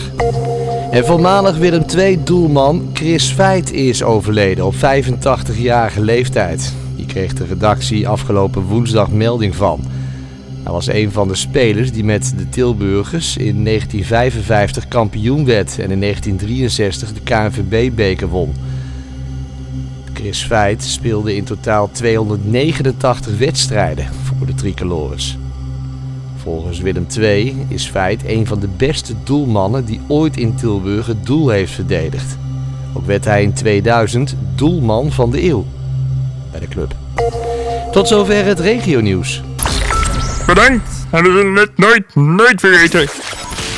En voormalig Willem II-doelman Chris Veit is overleden op 85-jarige leeftijd. Die kreeg de redactie afgelopen woensdag melding van. Hij was een van de spelers die met de Tilburgers in 1955 kampioen werd en in 1963 de KNVB-beker won. Chris Veit speelde in totaal 289 wedstrijden voor de tricolores. Volgens Willem II is Veit een van de beste doelmannen die ooit in Tilburg het doel heeft verdedigd. Ook werd hij in 2000 doelman van de eeuw bij de club. Tot zover het regionieuws. Bedankt. En we zullen het nooit, nooit vergeten.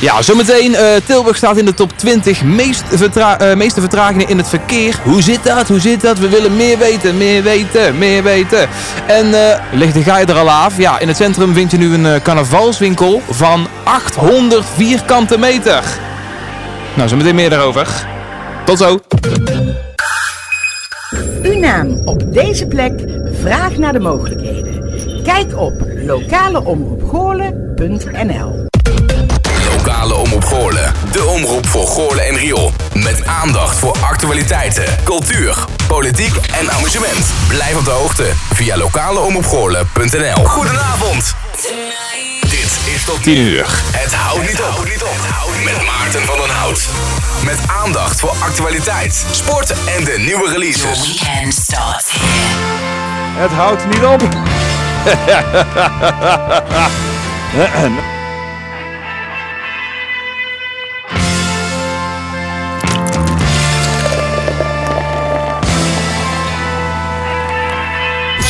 Ja, zometeen. eh Tilburg staat in de top 20 meest vertra eh, meeste vertragingen in het verkeer. Hoe zit dat? Hoe zit dat? We willen meer weten, meer weten, meer weten. En eh ligt de gaai er al af? Ja, in het centrum vind je nu een carnavalswinkel van 800 vierkante meter. Nou, zometeen meer daarover. Tot zo. Uw naam op deze plek, vraag naar de mogelijkheden. Kijk op lokaleomroepgoorlen.nl Lokale Omroep Goorlen. De omroep voor Goorlen en Riool. Met Aandacht voor actualiteiten, cultuur, politiek en amusement. Blijf op de hoogte via lokaleomopgoorlen.nl. Goedenavond. Dit is tot 10 uur. Het houdt niet op. Met Maarten van den Hout. Met aandacht voor actualiteit, sport en de nieuwe releases. Het houdt niet op.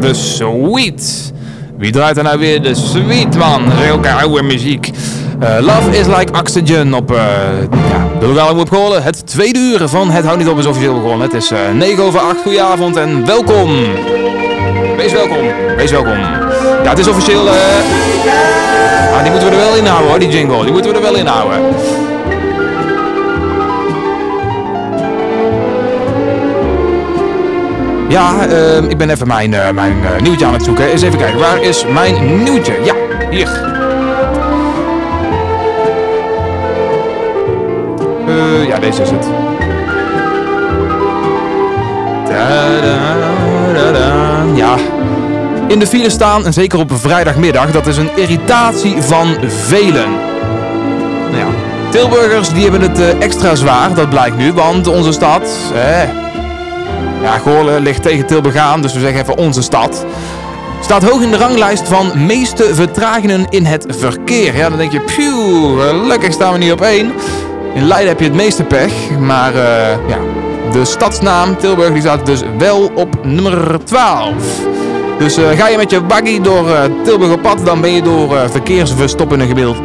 De sweet. Wie draait er nou weer de sweet, man? Zulke oude muziek. Eh, Love is like oxygen op uh, ja, de omroep Goorlen. Het tweede uur van Het Houdt Niet Op is officieel begonnen. Het is eh 9 over 8. Goedenavond en welkom. Wees welkom. Wees welkom. Ja, het is officieel... eh ah, die moeten we er wel in houden hoor, die jingle. Die moeten we er wel in Ja, ehm, ik ben even mijn, eh, mijn eh, nieuwtje aan het zoeken. Eens even kijken, waar is mijn nieuwtje? Ja, hier. Eh, ja, deze is het. Ja. In de file staan, en zeker op een vrijdagmiddag, dat is een irritatie van velen. Nou ja, Tilburgers die hebben het extra zwaar, dat blijkt nu, want onze stad, eh, Ja, Goorlen ligt tegen Tilburg aan, dus we zeggen even onze stad. Staat hoog in de ranglijst van meeste vertragingen in het verkeer. Ja, dan denk je, phew, gelukkig staan we niet op één. In Leiden heb je het meeste pech, maar eh, ja, de stadsnaam Tilburg die staat dus wel op nummer 12. Dus eh, ga je met je buggy door eh, Tilburg op pad, dan ben je door eh, verkeersverstoppingen gemiddeld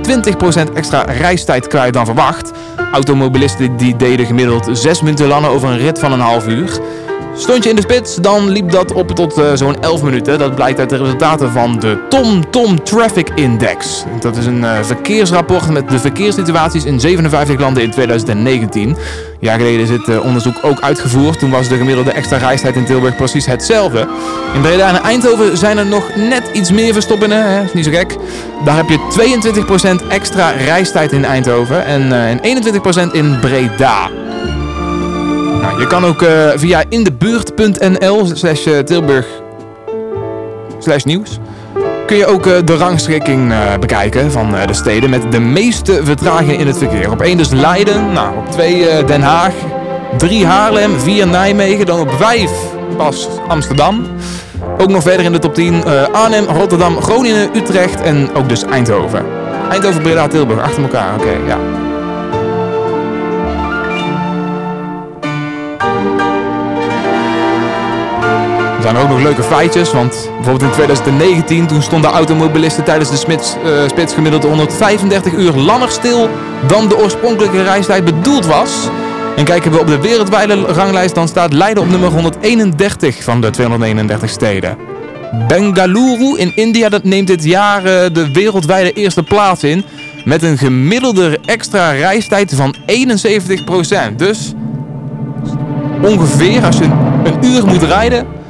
20% extra reistijd kwijt dan verwacht. Automobilisten die deden gemiddeld 6 minuten langer over een rit van een half uur. Stond je in de spits, dan liep dat op tot eh, zo'n 11 minuten. Dat blijkt uit de resultaten van de TomTom Traffic Index. Dat is een eh, verkeersrapport met de verkeerssituaties in 57 landen in 2019. Een jaar geleden is dit eh, onderzoek ook uitgevoerd. Toen was de gemiddelde extra reistijd in Tilburg precies hetzelfde. In Breda en Eindhoven zijn er nog net iets meer verstoppingen. Hè? Is niet zo gek. Daar heb je 22% extra reistijd in Eindhoven en, en 21% in Breda. Nou, je kan ook eh, via indebuurt.nl slash eh, Tilburg slash nieuws kun je ook eh, de rangschikking bekijken van de steden met de meeste vertragingen in het verkeer. Op 1 dus Leiden, nou, op 2 Den Haag, 3 Haarlem, 4 Nijmegen, dan op 5 pas Amsterdam. Ook nog verder in de top 10 eh, Arnhem, Rotterdam, Groningen, Utrecht en ook dus Eindhoven. Eindhoven, Breda, Tilburg, achter elkaar, oké, ja. Zijn ook nog leuke feitjes, want bijvoorbeeld in 2019 toen stonden automobilisten tijdens de eh, spits gemiddeld 135 uur langer stil dan de oorspronkelijke reistijd bedoeld was. En kijken we op de wereldwijde ranglijst, dan staat Leiden op nummer 131 van de 231 steden. Bengaluru in India dat neemt dit jaar eh, de wereldwijde eerste plaats in. Met een gemiddelde extra reistijd van 71%. Dus ongeveer als je een uur moet rijden,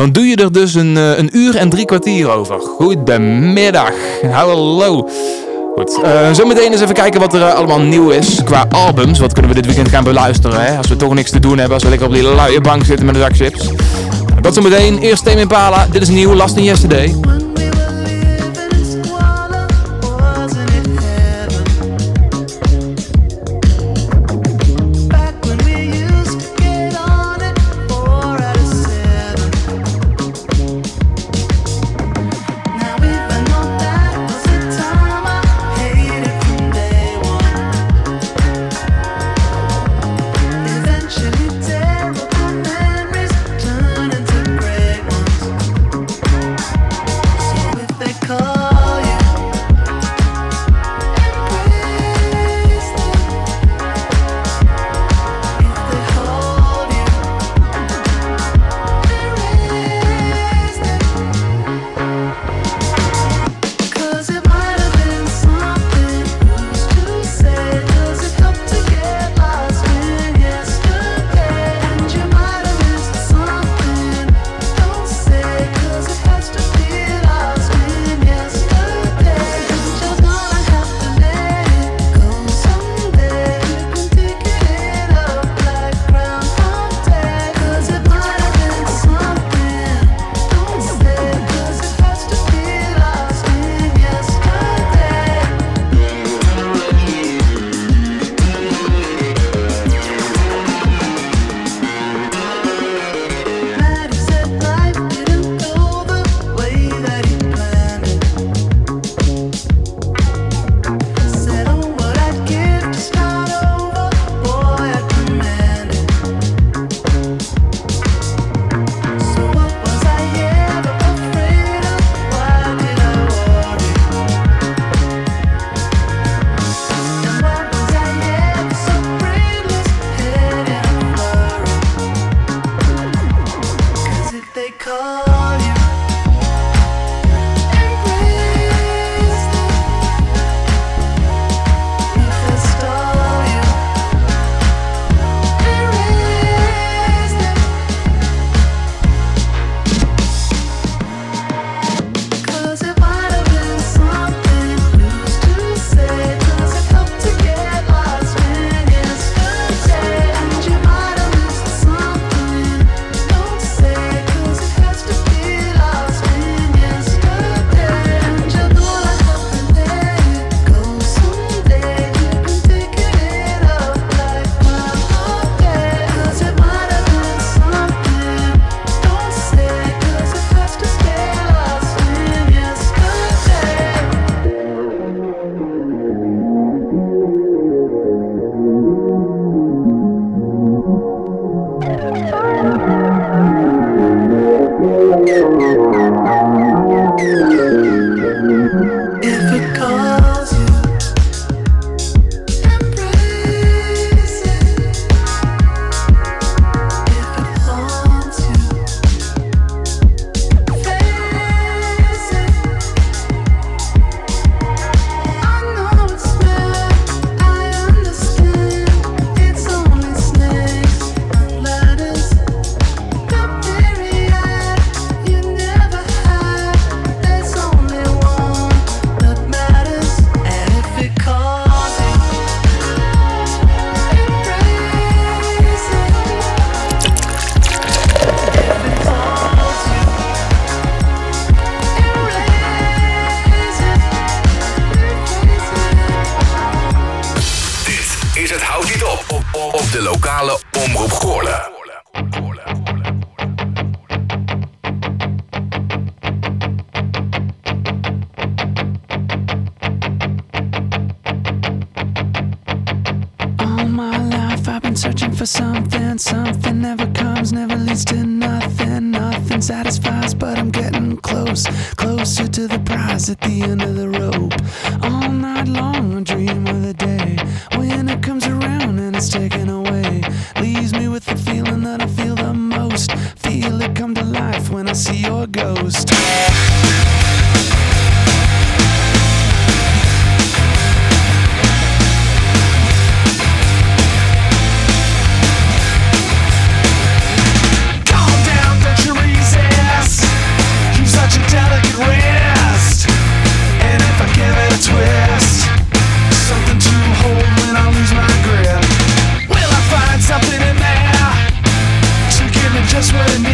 dan doe je er dus een, eh, een uur en drie kwartier over. Goedemiddag. Hallo. Goed, eh, zometeen eens even kijken wat er eh, allemaal nieuw is qua albums. Wat kunnen we dit weekend gaan beluisteren, hè? Als we toch niks te doen hebben, als we lekker op die luie bank zitten met een zak chips. Dat zometeen. Eerst Tame Impala. Dit is nieuw, Last in Yesterday. just when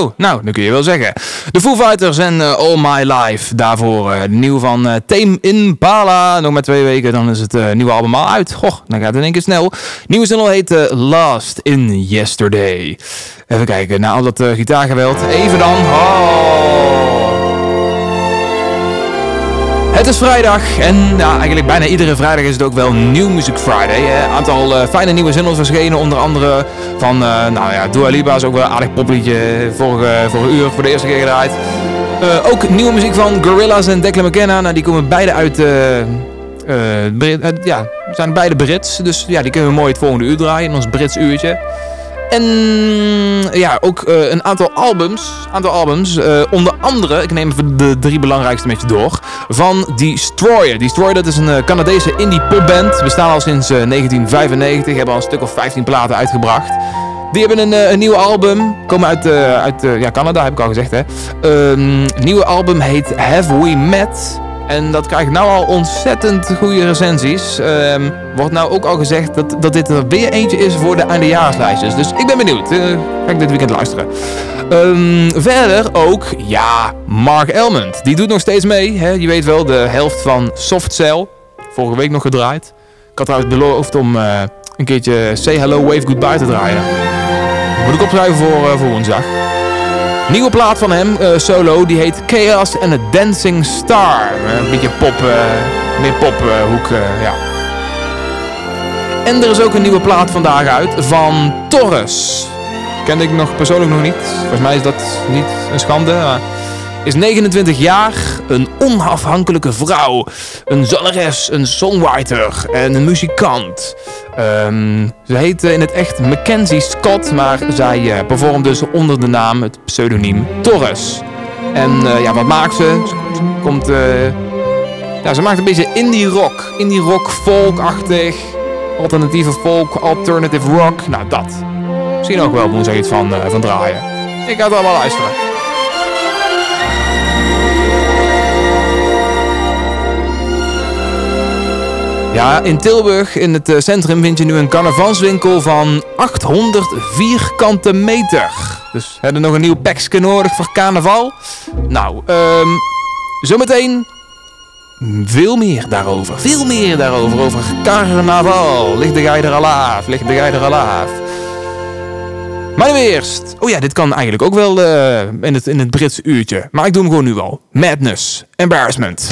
Oh, nou, dat kun je wel zeggen. De Foo Fighters en eh, All My Life. Daarvoor eh, nieuw van uh, Tame Impala. Nog maar twee weken, dan is het nieuwe album al uit. Goh, dan gaat het in één keer snel. Nieuwe al heet Last in Yesterday. Even kijken, naar al dat gitaargeweld. Even dan. Oh. Het is vrijdag en eigenlijk bijna iedere vrijdag is het ook wel New Music Friday. Een aantal eh, fijne nieuwe singles verschenen, onder andere van eh, nou ja, Dua Lipa is ook wel een aardig popliedje vorige, vorige uur voor de eerste keer gedraaid. Eh, ook nieuwe muziek van Gorillaz en Declan McKenna, nou, die komen beide uit... Brit, ja, zijn beide Brits, dus ja, die kunnen we mooi het volgende uur draaien in ons Brits uurtje. En ja, ook eh, een aantal albums. Aantal albums. eh, onder andere, ik neem even de drie belangrijkste met je door. Van Destroyer. Destroyer, dat is een eh, Canadese indie popband. Bestaan al sinds eh, 1995. Hebben al een stuk of 15 platen uitgebracht. Die hebben een, een nieuw album. Komen uit, uit ja, Canada, heb ik al gezegd. Hè. Het nieuwe album heet Have We Met. En dat krijgt nou al ontzettend goede recensies. Ehm, wordt nou ook al gezegd dat, dat dit er weer eentje is voor de eindejaarslijstjes. Dus ik ben benieuwd. Eh, ga ik dit weekend luisteren. Ehm, verder ook, ja, Mark Elmond. Die doet nog steeds mee. Hè? Je weet wel, de helft van Soft Cell. Vorige week nog gedraaid. Ik had trouwens beloofd om eh, een keertje Say Hello, Wave Goodbye te draaien. Moet ik opschrijven voor, eh, voor woensdag. Nieuwe plaat van hem, eh, solo, die heet Chaos and a Dancing Star. Eh, een beetje pop, eh, meer pophoek, ja. En er is ook een nieuwe plaat vandaag uit van Torres. Kende ik nog persoonlijk nog niet. Volgens mij is dat niet een schande. Maar is 29 jaar, een onafhankelijke vrouw, een zangeres, een songwriter en een muzikant. Ehm, ze heet eh, in het echt Mackenzie Scott, maar zij eh, performt dus onder de naam, het pseudoniem Torres. En eh, ja, wat maakt ze? Ze komt, ja, ze maakt een beetje indie rock, indie rock, folk-achtig, alternatieve folk, alternative rock, nou dat. Misschien ook wel woensdag iets van, van draaien. Ik ga het allemaal luisteren. Ja, in Tilburg in het eh, centrum vind je nu een carnavalswinkel van 800 vierkante meter. Dus hebben nog een nieuw pakje nodig voor carnaval? Nou, ehm zometeen veel meer daarover. Veel meer daarover, over carnaval. Ligt de gij er al af, ligt de gij er al af. Maar nu eerst. Oh ja, dit kan eigenlijk ook wel eh, in, het, in het Britse uurtje. Maar ik doe hem gewoon nu al. Madness. Embarrassment.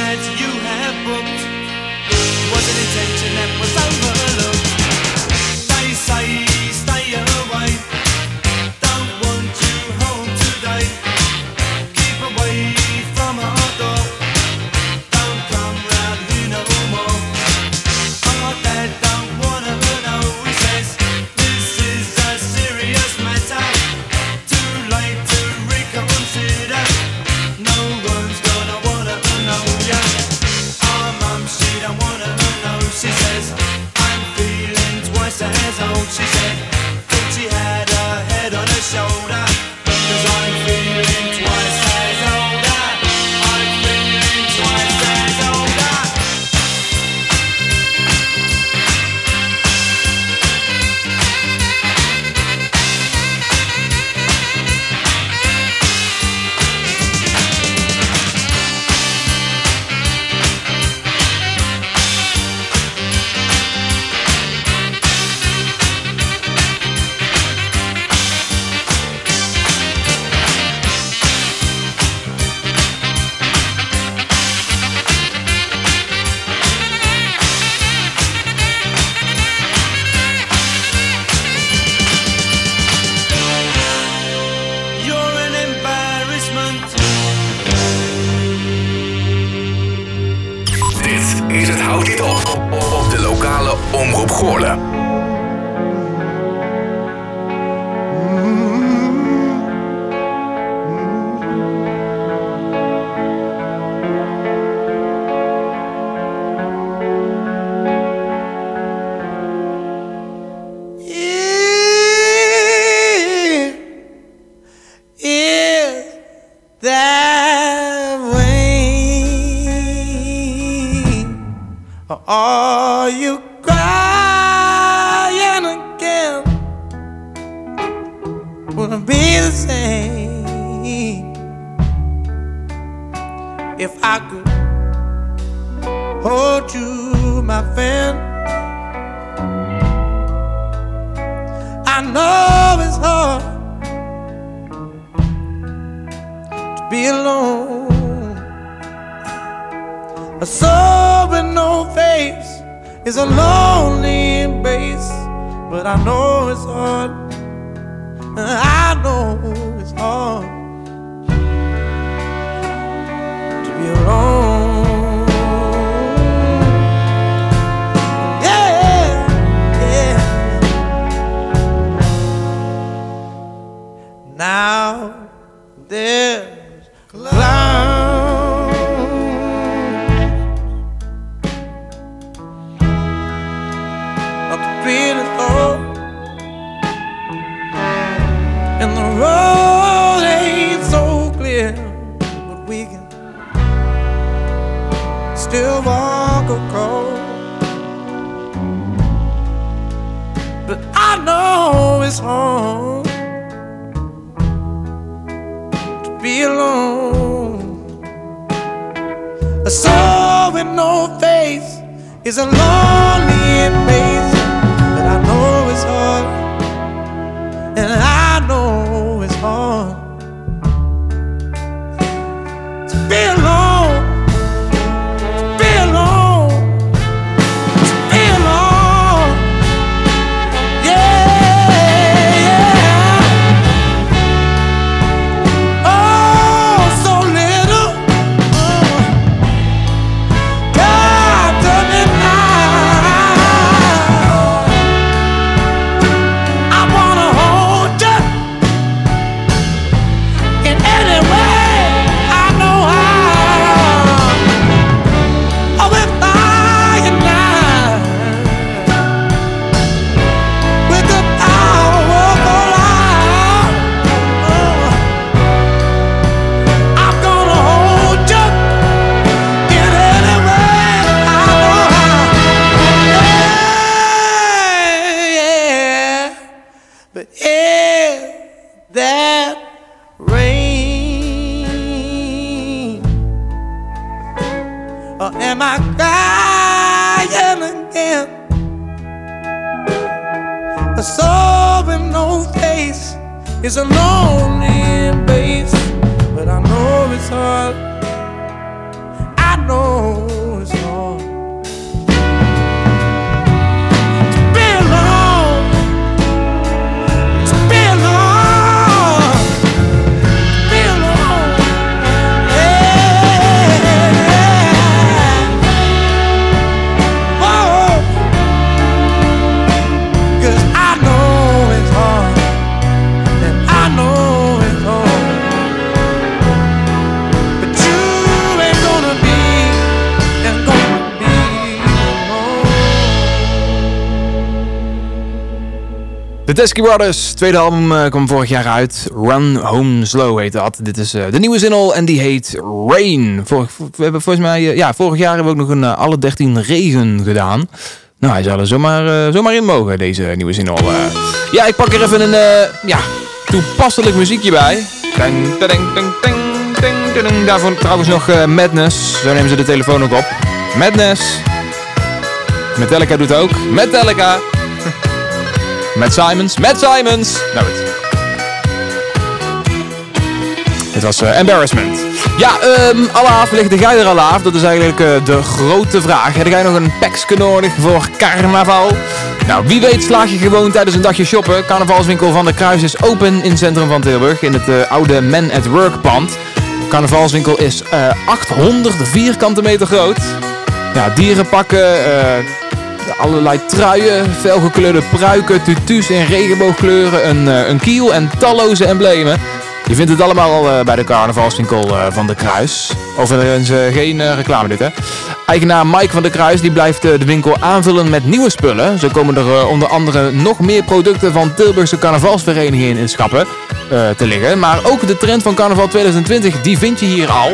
That you have booked was an intention that was overlooked. And I know De Teskey Brothers, tweede album eh, kwam vorig jaar uit. Run Home Slow heet dat. Dit is eh, de nieuwe single en die heet Rain. Vorig, we hebben volgens mij, eh, ja, vorig jaar hebben we ook nog een alle 13 regen gedaan. Nou, hij zou er zomaar, zomaar in mogen, deze nieuwe single. ja, ik pak er even een ja, toepasselijk muziekje bij. Daarvoor trouwens nog Madness. Zo nemen ze de telefoon ook op. Madness. Metallica doet ook. Metallica. Matt Simons. Matt Simons. Nou goed. Dit was eh, Embarrassment. Ja, um, Alaaf, ligt de jij er al af? Dat is eigenlijk eh, de grote vraag. Heb jij nog een pekske nodig voor carnaval? Nou, wie weet slaag je gewoon tijdens een dagje shoppen. Carnavalswinkel van de Kruis is open in het centrum van Tilburg. In het eh, oude Men at Work pand. Carnavalswinkel is eh 800 vierkante meter groot. Ja, dierenpakken, allerlei truien, felgekleurde pruiken, tutus in regenboogkleuren, een, eh, een kiel en talloze emblemen. Je vindt het allemaal eh, bij de carnavalswinkel eh, van de Kruis. Overigens geen reclame dit hè. Eigenaar Mike van der Kruis die blijft de winkel aanvullen met nieuwe spullen. Zo komen er onder andere nog meer producten van Tilburgse carnavalsverenigingen in schappen te liggen. Maar ook de trend van carnaval 2020 die vind je hier al.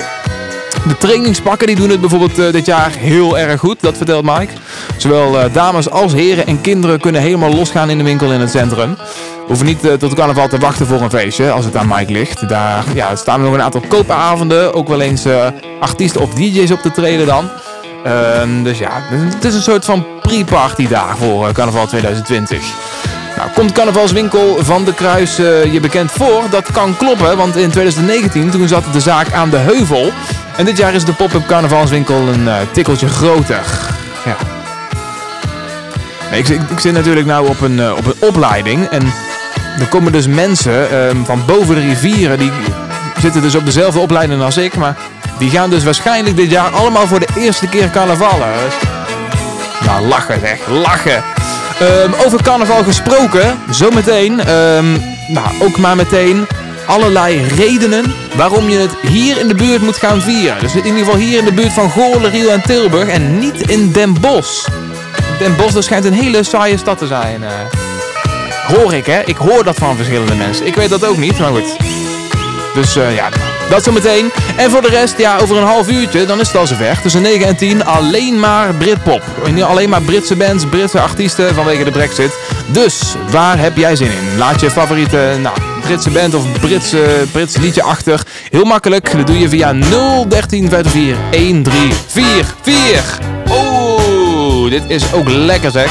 De trainingspakken die doen het bijvoorbeeld dit jaar heel erg goed, dat vertelt Mike. Zowel eh, dames als heren en kinderen kunnen helemaal losgaan in de winkel in het centrum. We hoeven niet eh, tot carnaval te wachten voor een feestje, als het aan Mike ligt. Daar ja, staan nog een aantal koopavonden, ook wel eens eh, artiesten of DJ's op te treden dan. Ehm, dus ja, het is een soort van pre-party daar voor carnaval 2020. Nou, komt carnavalswinkel van de Kruis je bekend voor? Dat kan kloppen, want in 2019 toen zat de zaak aan de heuvel. En dit jaar is de pop-up carnavalswinkel een eh, tikkeltje groter. Ja. Ik, zit natuurlijk nou op een, eh, op een opleiding en er komen dus mensen ehm, van boven de rivieren, die zitten dus op dezelfde opleiding als ik, maar die gaan dus waarschijnlijk dit jaar allemaal voor de eerste keer carnavallen. Dus- Nou, lachen zeg, lachen. Ehm, over carnaval gesproken, zometeen, ehm, nou ook maar meteen, allerlei redenen waarom je het hier in de buurt moet gaan vieren. Dus in ieder geval hier in de buurt van Goorlen, Riel en Tilburg en niet in Den Bosch. Den Bosch dat schijnt een hele saaie stad te zijn. eh. hoor ik hè, ik hoor dat van verschillende mensen. Ik weet dat ook niet, maar goed. Dus eh, ja, dat zometeen. En voor de rest, ja, over een half uurtje, dan is het al zover. Tussen 9 en 10 alleen maar Britpop. En Alleen maar Britse bands, Britse artiesten vanwege de brexit. Dus, waar heb jij zin in? Laat je favoriete nou, Britse band of Britse, Britse liedje achter. Heel makkelijk, dat doe je via 01354 1344. Dit is ook lekker zeg.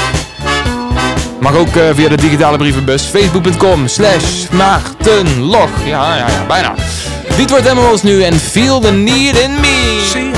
Mag ook eh, via de digitale brievenbus. Facebook.com slash Maartenlog. Ja, ja, ja, bijna. Dit wordt Emeralds nu en Feel the Need in Me.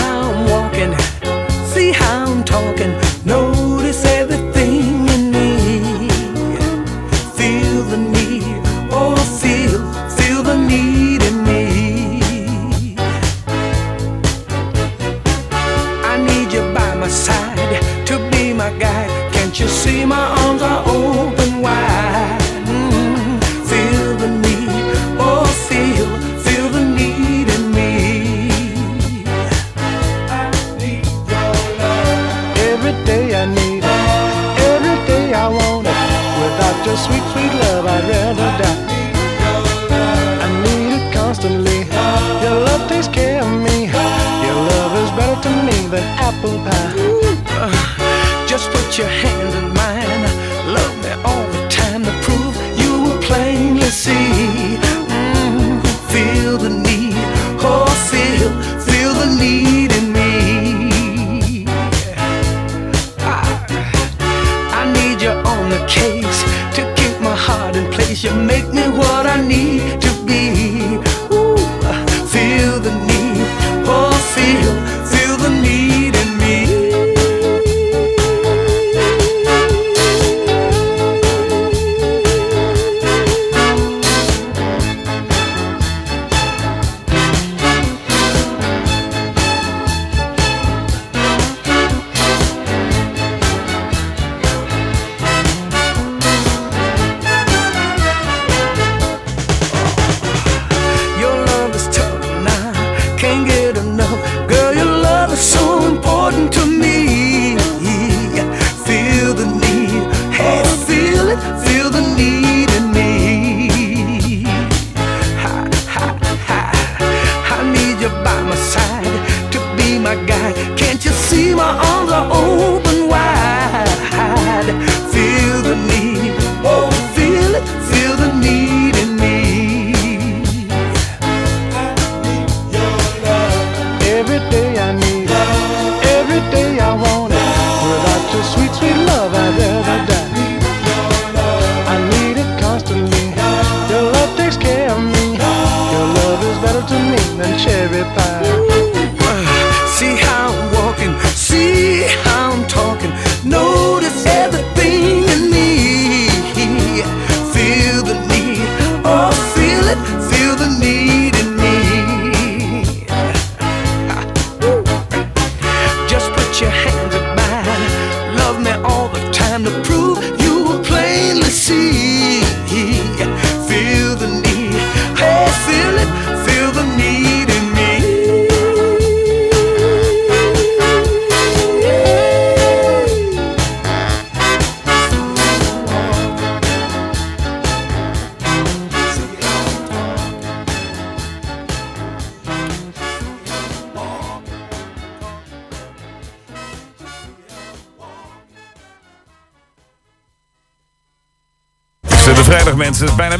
Cherry pie.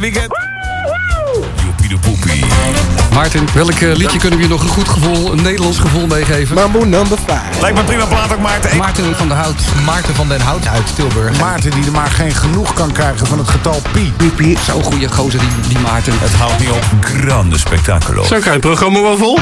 weekend. De poepie. Maarten, welk liedje kunnen we je nog een goed gevoel, een Nederlands gevoel meegeven? Mambo number 5. Lijkt me prima plaat ook, Maarten. Ik... Maarten van den Hout. Maarten van den Hout uit Tilburg. Maarten die er maar geen genoeg kan krijgen van het getal pi. Pi, pi. Zo'n goede gozer die, die Maarten. Het houdt niet op. Grande spektakel. Zo krijg je het programma wel vol.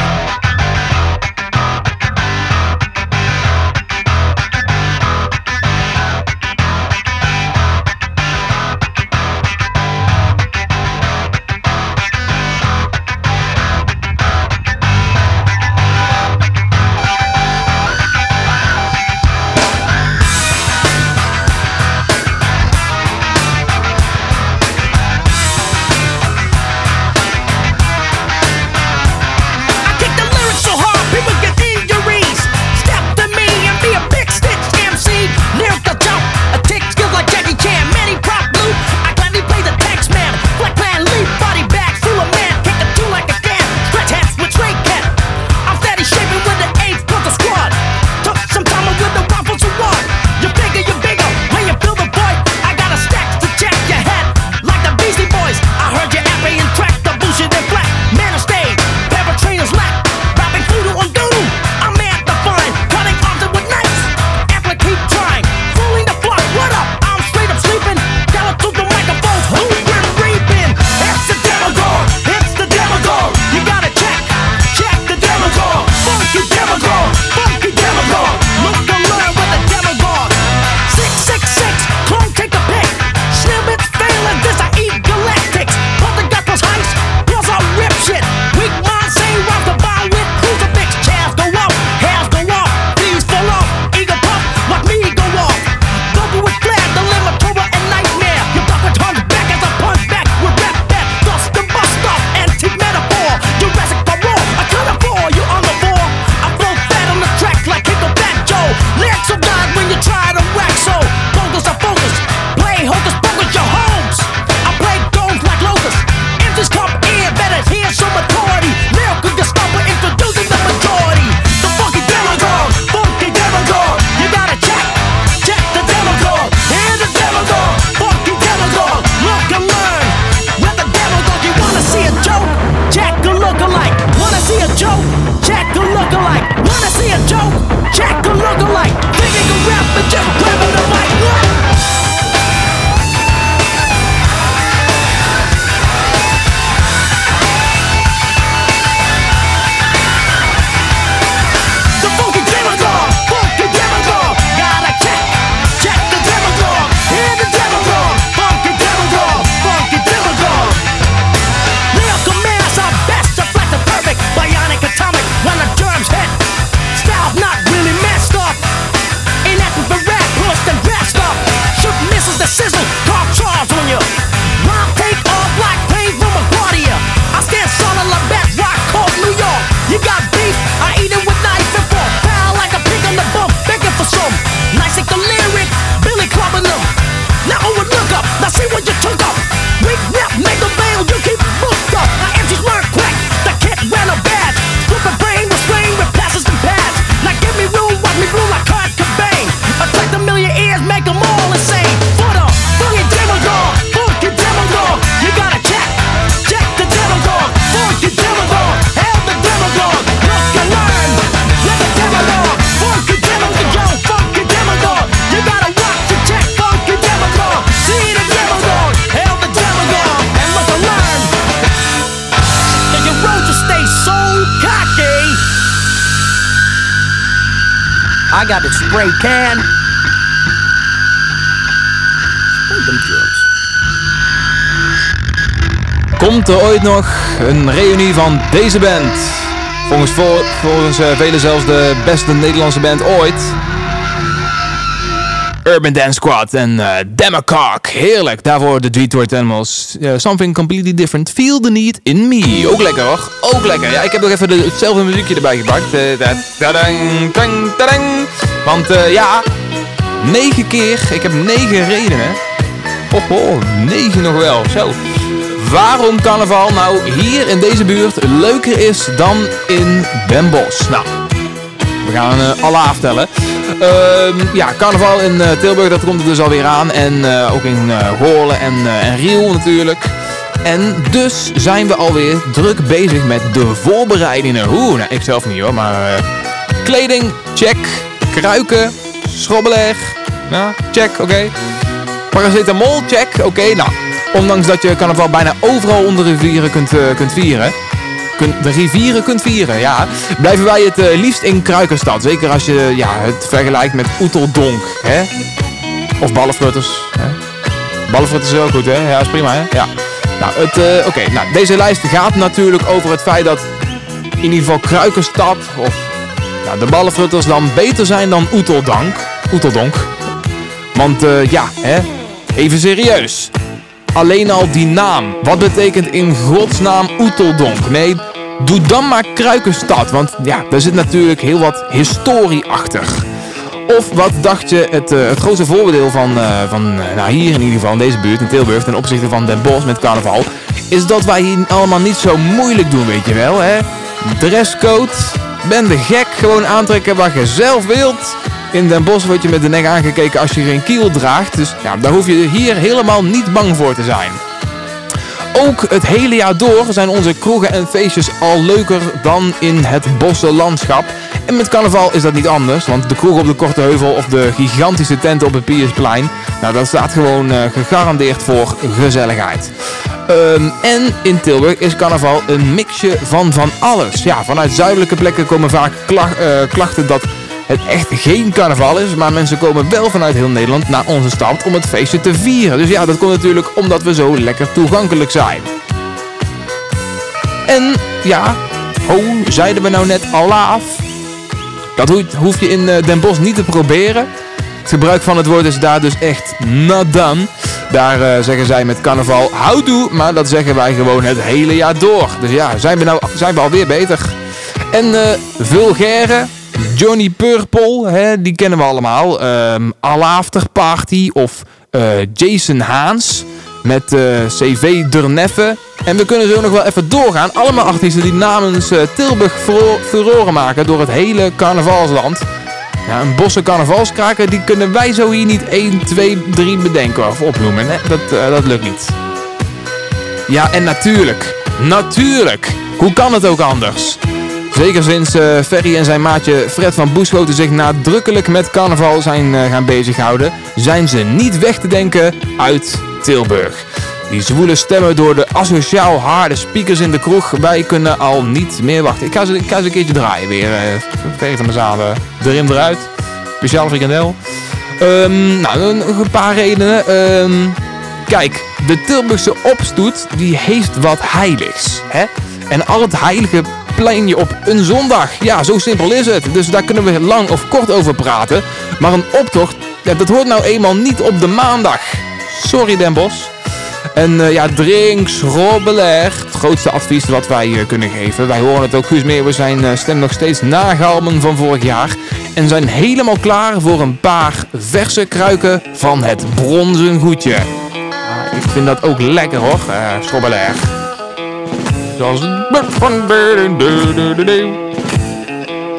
I got a spray can. Komt er ooit nog een reunie van deze band? Volgens, volgens uh, velen zelfs de beste Nederlandse band ooit. Urban Dance Squad en eh, uh, Demacock. Heerlijk. Daarvoor de Tweetword Animals. Uh, something completely different. Feel the need in me. Ook lekker hoor. Ook lekker. Ja, ik heb nog even de, hetzelfde muziekje erbij gepakt. Eh, Want uh, ja, negen keer. Ik heb negen redenen. Oh, oh, negen nog wel. Zo. Waarom carnaval nou hier in deze buurt leuker is dan in Den Bosch? Nou, we gaan alle aftellen. Ehm, ja, carnaval in eh, Tilburg, dat komt er dus alweer aan. En eh, ook in eh, Goorlen en, en Riel natuurlijk. En dus zijn we alweer druk bezig met de voorbereidingen. Oeh, nou, ik zelf niet hoor, maar... Kleding, check. Kruiken, schrobbeleg. Nou, check, oké. Okay. Paracetamol, check, oké. Nou, ondanks dat je carnaval bijna overal onder de vieren kunt, kunt vieren... De rivieren kunt vieren, ja. Blijven wij het eh, liefst in Kruikenstad. Zeker als je ja, het vergelijkt met Oeteldonk, hè. Of Ballenfrutters. Ballenfrutters is ook goed, hè. Ja, is prima, hè. Ja. Nou, het, eh, oké. Nou, deze lijst gaat natuurlijk over het feit dat in ieder geval Kruikenstad of ja, de Ballenfrutters dan beter zijn dan Oeteldonk. Oeteldonk. Want eh, ja, hè, even serieus. Alleen al die naam. Wat betekent in godsnaam Oeteldonk? Nee, doe dan maar Kruikenstad. Want ja, daar zit natuurlijk heel wat historie achter. Of wat dacht je het, eh, het grootste voordeel van, eh, van eh, nou hier in ieder geval in deze buurt in Tilburg ten opzichte van Den Bosch met carnaval. Is dat wij hier allemaal niet zo moeilijk doen, weet je wel hè. Dresscode, ben de gek, gewoon aantrekken wat je zelf wilt. In Den Bosch word je met de nek aangekeken als je geen kiel draagt. Dus daar hoef je hier helemaal niet bang voor te zijn. Ook het hele jaar door zijn onze kroegen en feestjes al leuker dan in het bossenlandschap. En met carnaval is dat niet anders, want de kroeg op de Korte Heuvel of de gigantische tenten op het Piersplein, nou dat staat gewoon eh, gegarandeerd voor gezelligheid. Ehm, en in Tilburg is carnaval een mixje van van alles. Ja, vanuit zuidelijke plekken komen vaak eh, klachten dat het echt geen carnaval is, maar mensen komen wel vanuit heel Nederland naar onze stad om het feestje te vieren. Dus ja, dat komt natuurlijk omdat we zo lekker toegankelijk zijn. En ja, ho, zeiden we nou net alaaf? Dat hoef- je in eh, Den Bosch niet te proberen. Het gebruik van het woord is daar dus echt nadan. Daar eh, zeggen zij met carnaval houdoe, maar dat zeggen wij gewoon het hele jaar door. Dus ja, zijn we nou zijn we alweer beter. En vulgaire, Johnny Purple, hè, die kennen we allemaal. Ehm Alafter Party of eh, Jason Haans met eh, CV Derneffe. En we kunnen zo nog wel even doorgaan. Allemaal artiesten die namens eh, Tilburg furoren maken door het hele carnavalsland. Ja, een bosse carnavalskraker, die kunnen wij zo hier niet 1, 2, 3 bedenken of opnoemen. Hè? Dat, dat lukt niet. Ja, en natuurlijk. Natuurlijk. Hoe kan het ook anders? Zeker sinds eh, Ferry en zijn maatje Fred van Boeschoten zich nadrukkelijk met carnaval zijn eh, gaan bezighouden, zijn ze niet weg te denken uit Tilburg. Die zwoele stemmen door de asociaal harde speakers in de kroeg, wij kunnen al niet meer wachten. Ik ga ze, ik ga ze een keertje draaien weer. eh Ferry van der Zalen, erin eruit. Speciaal frikandel. Ehm, nou, een, een paar redenen. Ehm, kijk, de Tilburgse opstoet die heeft wat heiligs. Hè? En al het heilige plein je op een zondag. Ja, zo simpel is het. Dus daar kunnen we lang of kort over praten. Maar een optocht, ja, dat hoort nou eenmaal niet op de maandag. Sorry Den Bosch. En eh, ja, drinks, robbeleg. Het grootste advies wat wij eh, kunnen geven. Wij horen het ook Guus Meeuwen zijn eh, stem nog steeds nagalmen van vorig jaar. En zijn helemaal klaar voor een paar verse kruiken van het bronzen goedje. Ja, ik vind dat ook lekker hoor, schrobbeleg. Zoals een...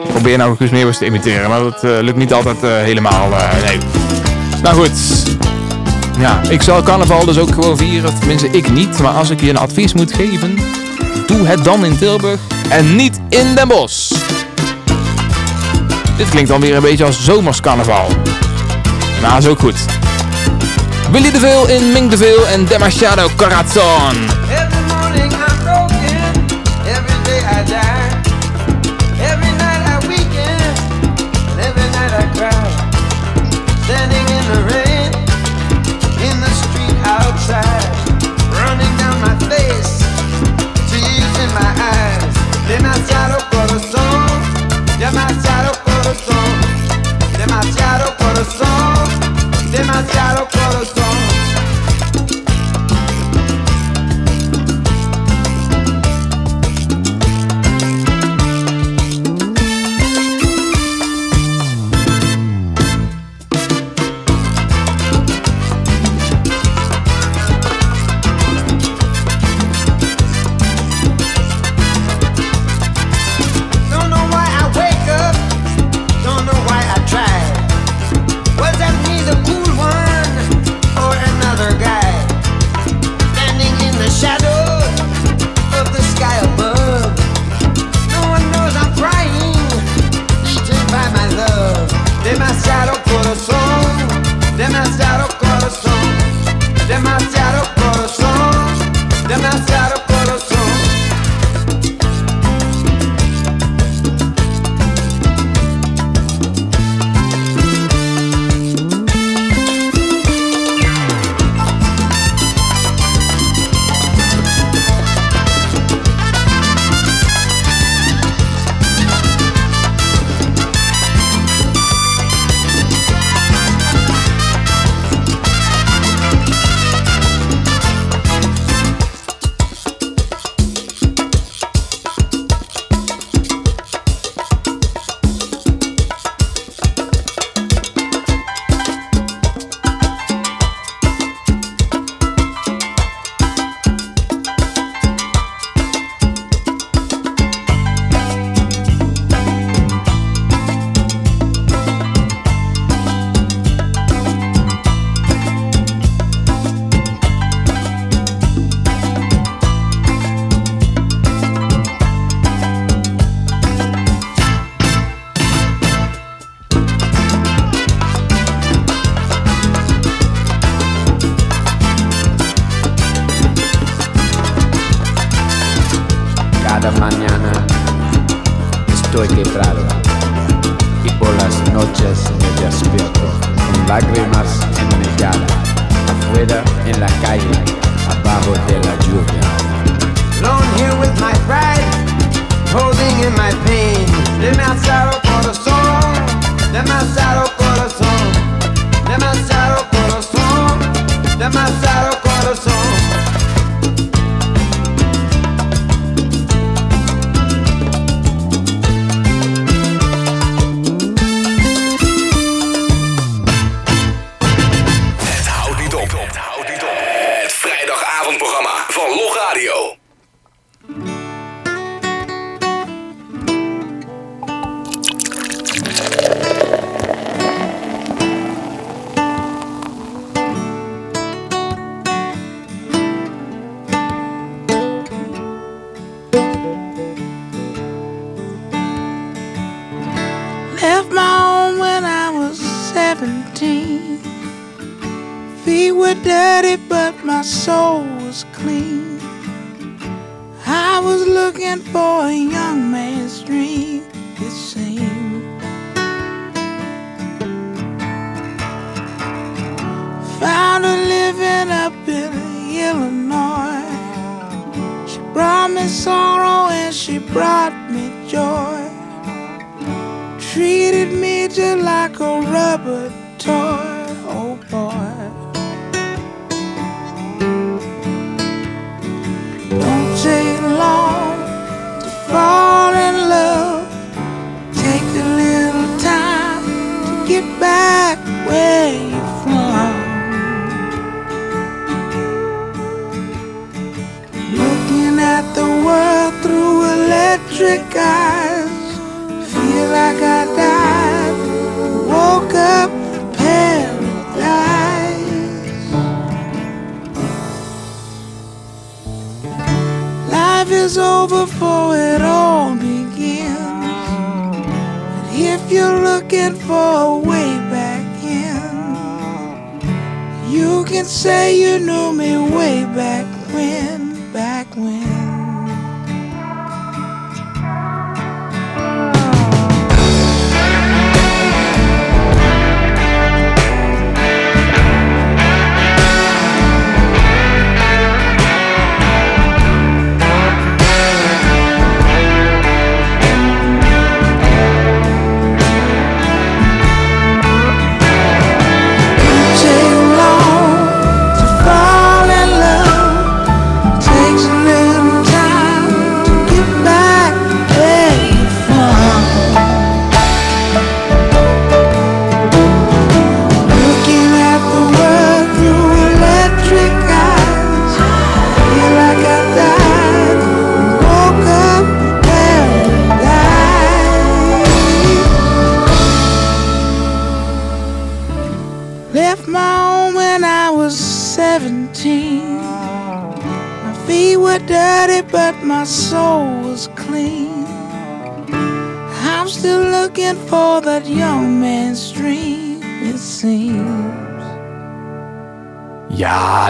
Probeer nou Guus Meeuwis te imiteren, maar dat eh, lukt niet altijd eh, helemaal. eh, nee. Nou goed. Ja, ik zal carnaval dus ook gewoon vieren. Tenminste, ik niet. Maar als ik je een advies moet geven, doe het dan in Tilburg en niet in Den Bosch. Dit klinkt dan weer een beetje als zomerscarnaval. Nou, is ook goed. Willy de Veel in Ming de en Demasiado Corazon.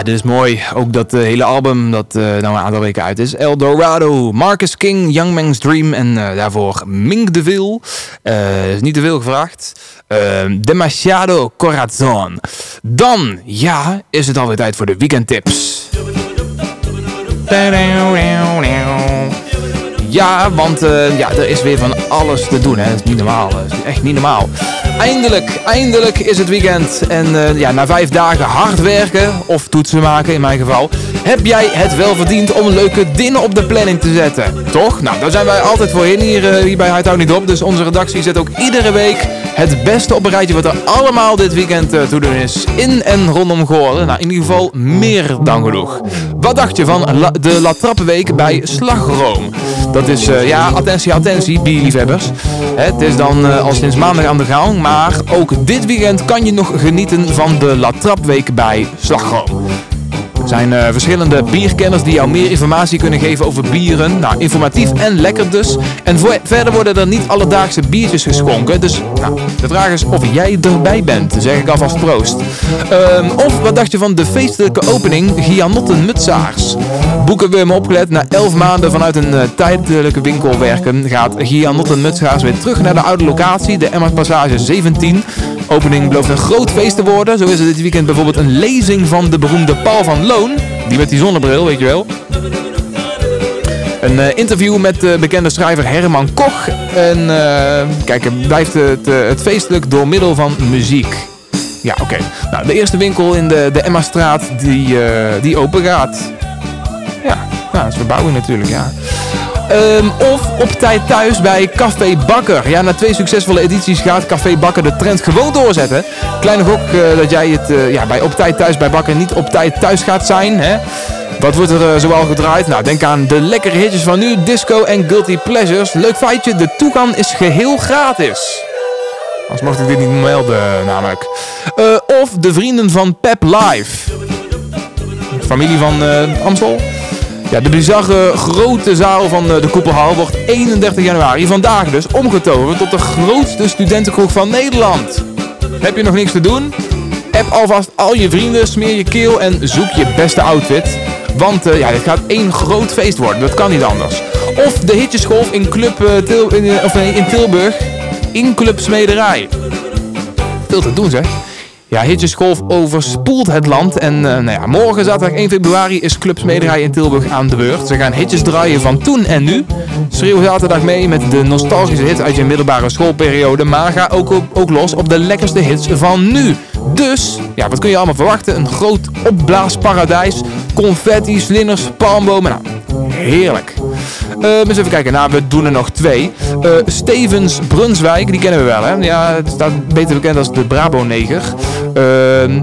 Dit is mooi. Ook dat eh, hele album dat eh, nou een aantal weken uit is. El Dorado, Marcus King, Young Man's Dream en eh, daarvoor Mink de Vil. Is niet te veel gevraagd. Eh, Demasiado Corazon. Dan, ja, is het alweer tijd voor de weekendtips. Ja, want eh, ja, er is weer van alles te doen. Hè. Dat is niet normaal. Dat is echt niet normaal. Eindelijk, eindelijk is het weekend. En eh, ja, na vijf dagen hard werken, of toetsen maken in mijn geval, heb jij het wel verdiend om leuke dingen op de planning te zetten. Toch? Nou, daar zijn wij altijd voor in hier, eh, hier bij Houdt Niet Op. Dus onze redactie zet ook iedere week het beste op een rijtje wat er allemaal dit weekend eh, te doen is. In en rondom Goorlen. Nou, in ieder geval meer dan genoeg. Wat dacht je van de La Trappenweek bij Slagroom? Dat is, eh, ja, attentie, attentie, bierliefhebbers. Het is dan eh, al sinds maandag aan de gang, maar ook dit weekend kan je nog genieten van de La Trapweek bij Slagroom. Zijn eh, verschillende bierkenners die jou meer informatie kunnen geven over bieren. Nou, informatief en lekker dus. En voor, verder worden er niet alledaagse biertjes geschonken. Dus nou, de vraag is of jij erbij bent. Zeg ik alvast proost. Ehm, of wat dacht je van de feestelijke opening Gianotten Mutsaars? boeken we hem opgelet. Na 11 maanden vanuit een eh, tijdelijke winkel werken gaat Gianotte Mutsgaas weer terug naar de oude locatie, de Emma Passage 17. Opening belooft een groot feest te worden. Zo is er dit weekend bijvoorbeeld een lezing van de beroemde Paul van Die met die zonnebril, weet je wel. Een eh, interview met de bekende schrijver Herman Koch. En eh, kijk, het blijft het, eh, het feestelijk door middel van muziek. Ja, oké. Nou, de eerste winkel in de, de Emma-straat die, die open gaat. Ja, nou, dat is verbouwing natuurlijk, ja. Ehm, of op tijd thuis bij Café Bakker. Ja, na twee succesvolle edities gaat Café Bakker de trend gewoon doorzetten. Kleine gok eh, dat jij het eh, ja, bij op tijd thuis bij Bakker niet op tijd thuis gaat zijn. Hè? Wat wordt er uh, zoal gedraaid? Nou, denk aan de lekkere hitjes van nu, disco en guilty pleasures. Leuk feitje, de toegang is geheel gratis. Anders mocht ik dit niet melden, namelijk. Of de vrienden van Pep Live. Familie van Amstel. Ja, de bizarre grote zaal van eh, de Koepelhal wordt 31 januari, vandaag dus, omgetoverd tot de grootste studentenkroeg van Nederland. Heb je nog niks te doen? App alvast al je vrienden, smeer je keel en zoek je beste outfit. Want eh, ja, dit gaat één groot feest worden, dat kan niet anders. Of de hitjesgolf in, club, eh, Til- in, of nee, in Tilburg, in Club Smederij. Veel te doen zeg. Ja, Hitjesgolf overspoelt het land. En eh, nou ja, morgen, zaterdag 1 februari, is Club Smederij in Tilburg aan de beurt. Ze gaan hitjes draaien van toen en nu. Schreeuw zaterdag mee met de nostalgische hits uit je middelbare schoolperiode. Maar ga ook, op- ook los op de lekkerste hits van nu. Dus, ja, wat kun je allemaal verwachten? Een groot opblaasparadijs. Confetti, slingers, palmbomen. Nou, heerlijk. Eh, eens even kijken, nou, we doen er nog twee. Eh, Stevens Brunswijk, die kennen we wel, hè? Ja, het staat beter bekend als de Brabo-neger. Ehm,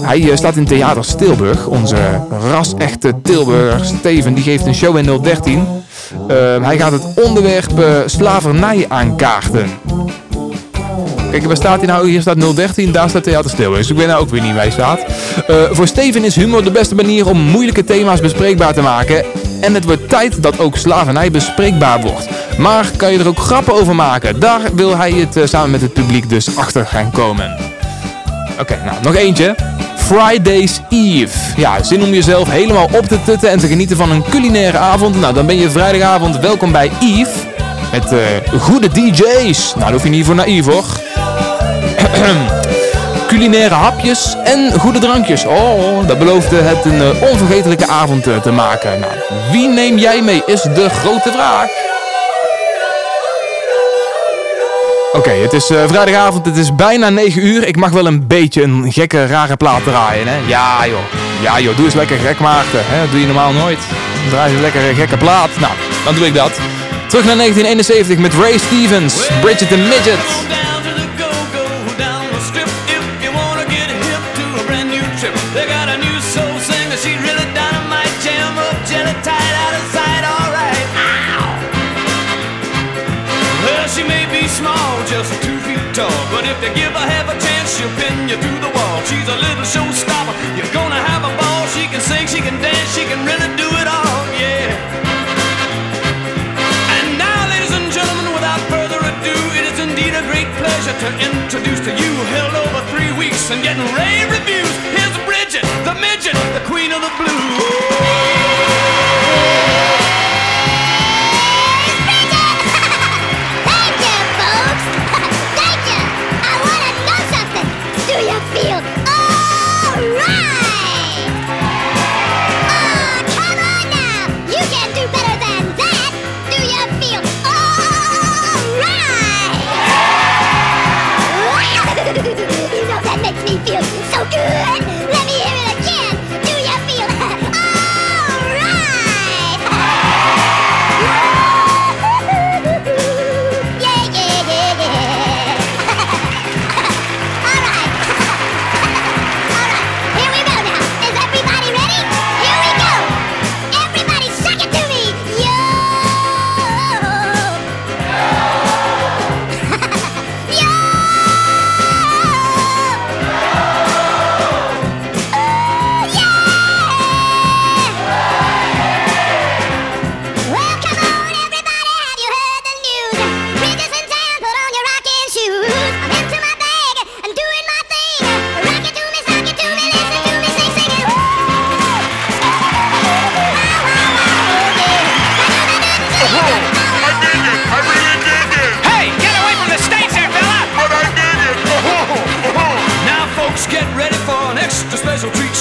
hij eh, staat in Theater Tilburg. Onze ras-echte Tilburger Steven, die geeft een show in 013. Ehm, hij gaat het onderwerp slavernij aankaarten. Kijk, waar staat hij nou? Hier staat 013, daar staat Theater Stilburg. Dus ik weet nou ook weer niet waar hij staat. Voor Steven is humor de beste manier om moeilijke thema's bespreekbaar te maken. En het wordt tijd dat ook slavernij bespreekbaar wordt. Maar kan je er ook grappen over maken? Daar wil hij het eh, samen met het publiek dus achter gaan komen. Oké, nou, nog eentje. Friday's Eve. Ja, zin om jezelf helemaal op te tutten en te genieten van een culinaire avond. Nou, dan ben je vrijdagavond welkom bij Eve. Met eh, goede DJ's. Nou, daar hoef je niet voor naïef hoor. Culinaire hapjes en goede drankjes. Oh, dat beloofde het een eh, onvergetelijke avond eh, te maken. Nou, wie neem jij mee is de grote vraag. Oké, het is eh, vrijdagavond, het is bijna 9 uur. Ik mag wel een beetje een gekke, rare plaat draaien, hè? Ja joh, ja joh, doe eens lekker gek Maarten, hè? Dat doe je normaal nooit. Draai je een lekkere gekke plaat. Nou, dan doe ik dat. Terug naar 1971 met Ray Stevens, Bridget the Midget. Small, just two feet tall, but if they give her half a chance, she'll pin you through the wall. She's a little showstopper, you're gonna have a ball. She can sing, she can dance, she can really do it all, yeah. And now, ladies and gentlemen, without further ado, it is indeed a great pleasure to introduce to you, held over three weeks and getting rave reviews. Here's Bridget, the midget, the queen of the blues.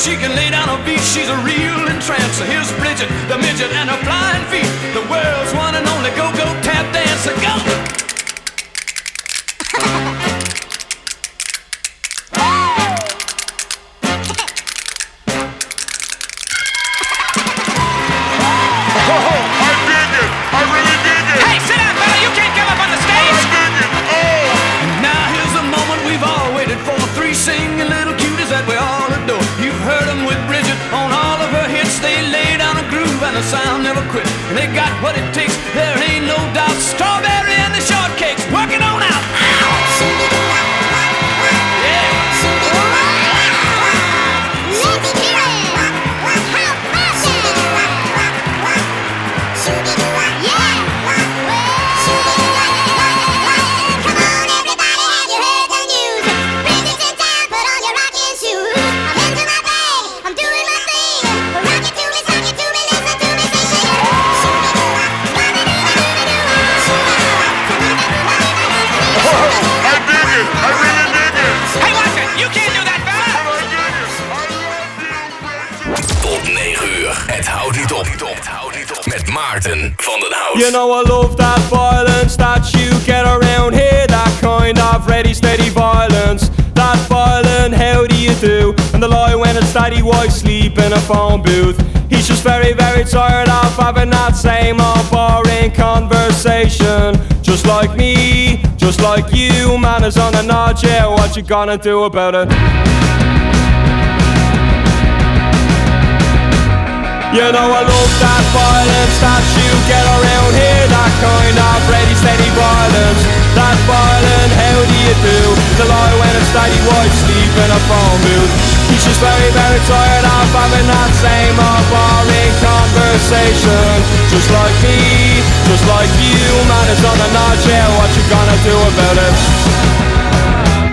She can lay down a beat. She's a real entrance. Here's Bridget, the midget, and her flying feet. The world's one and only go-go tap dancer. Go! Steady white sleep in a phone booth. He's just very very tired of having that same old boring conversation. Just like me, just like you Man is on a nod, yeah, what you gonna do about it? You know I love that violence that you get around here That kind of ready steady violence. That violent how do you do? The lie when it's steady white sleep in a phone booth very very tired of having that same old boring conversation Just like me, just like you Man is on the nod, yeah, what you gonna do about it?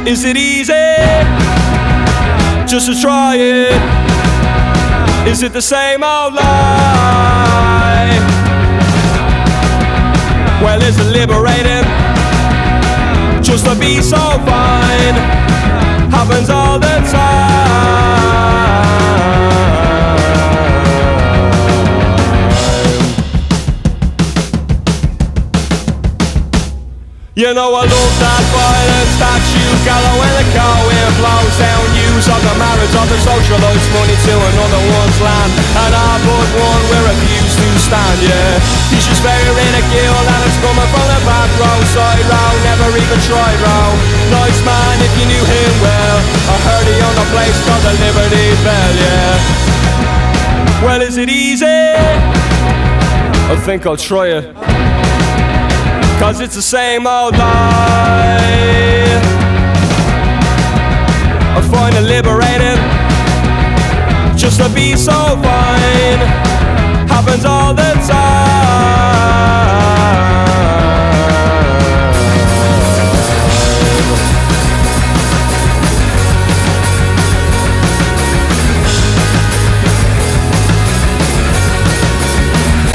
Is it easy? Just to try it is it the same old lie? Well, is it liberating? Just to be so fine happens all the time. You know I love that violence that you gather when the wind blows down. Use of the marriage of the socialites money to another one's land. And I but one we refuse to stand, yeah. He's just very ridicule and it's coming from the back row. Side row, never even tried row Nice man if you knew him well. I heard he owned a place called the Liberty Bell, yeah. Well is it easy? I think I'll try it Cause it's the same old lie I'm finally liberated Just to be so fine. Happens all the time.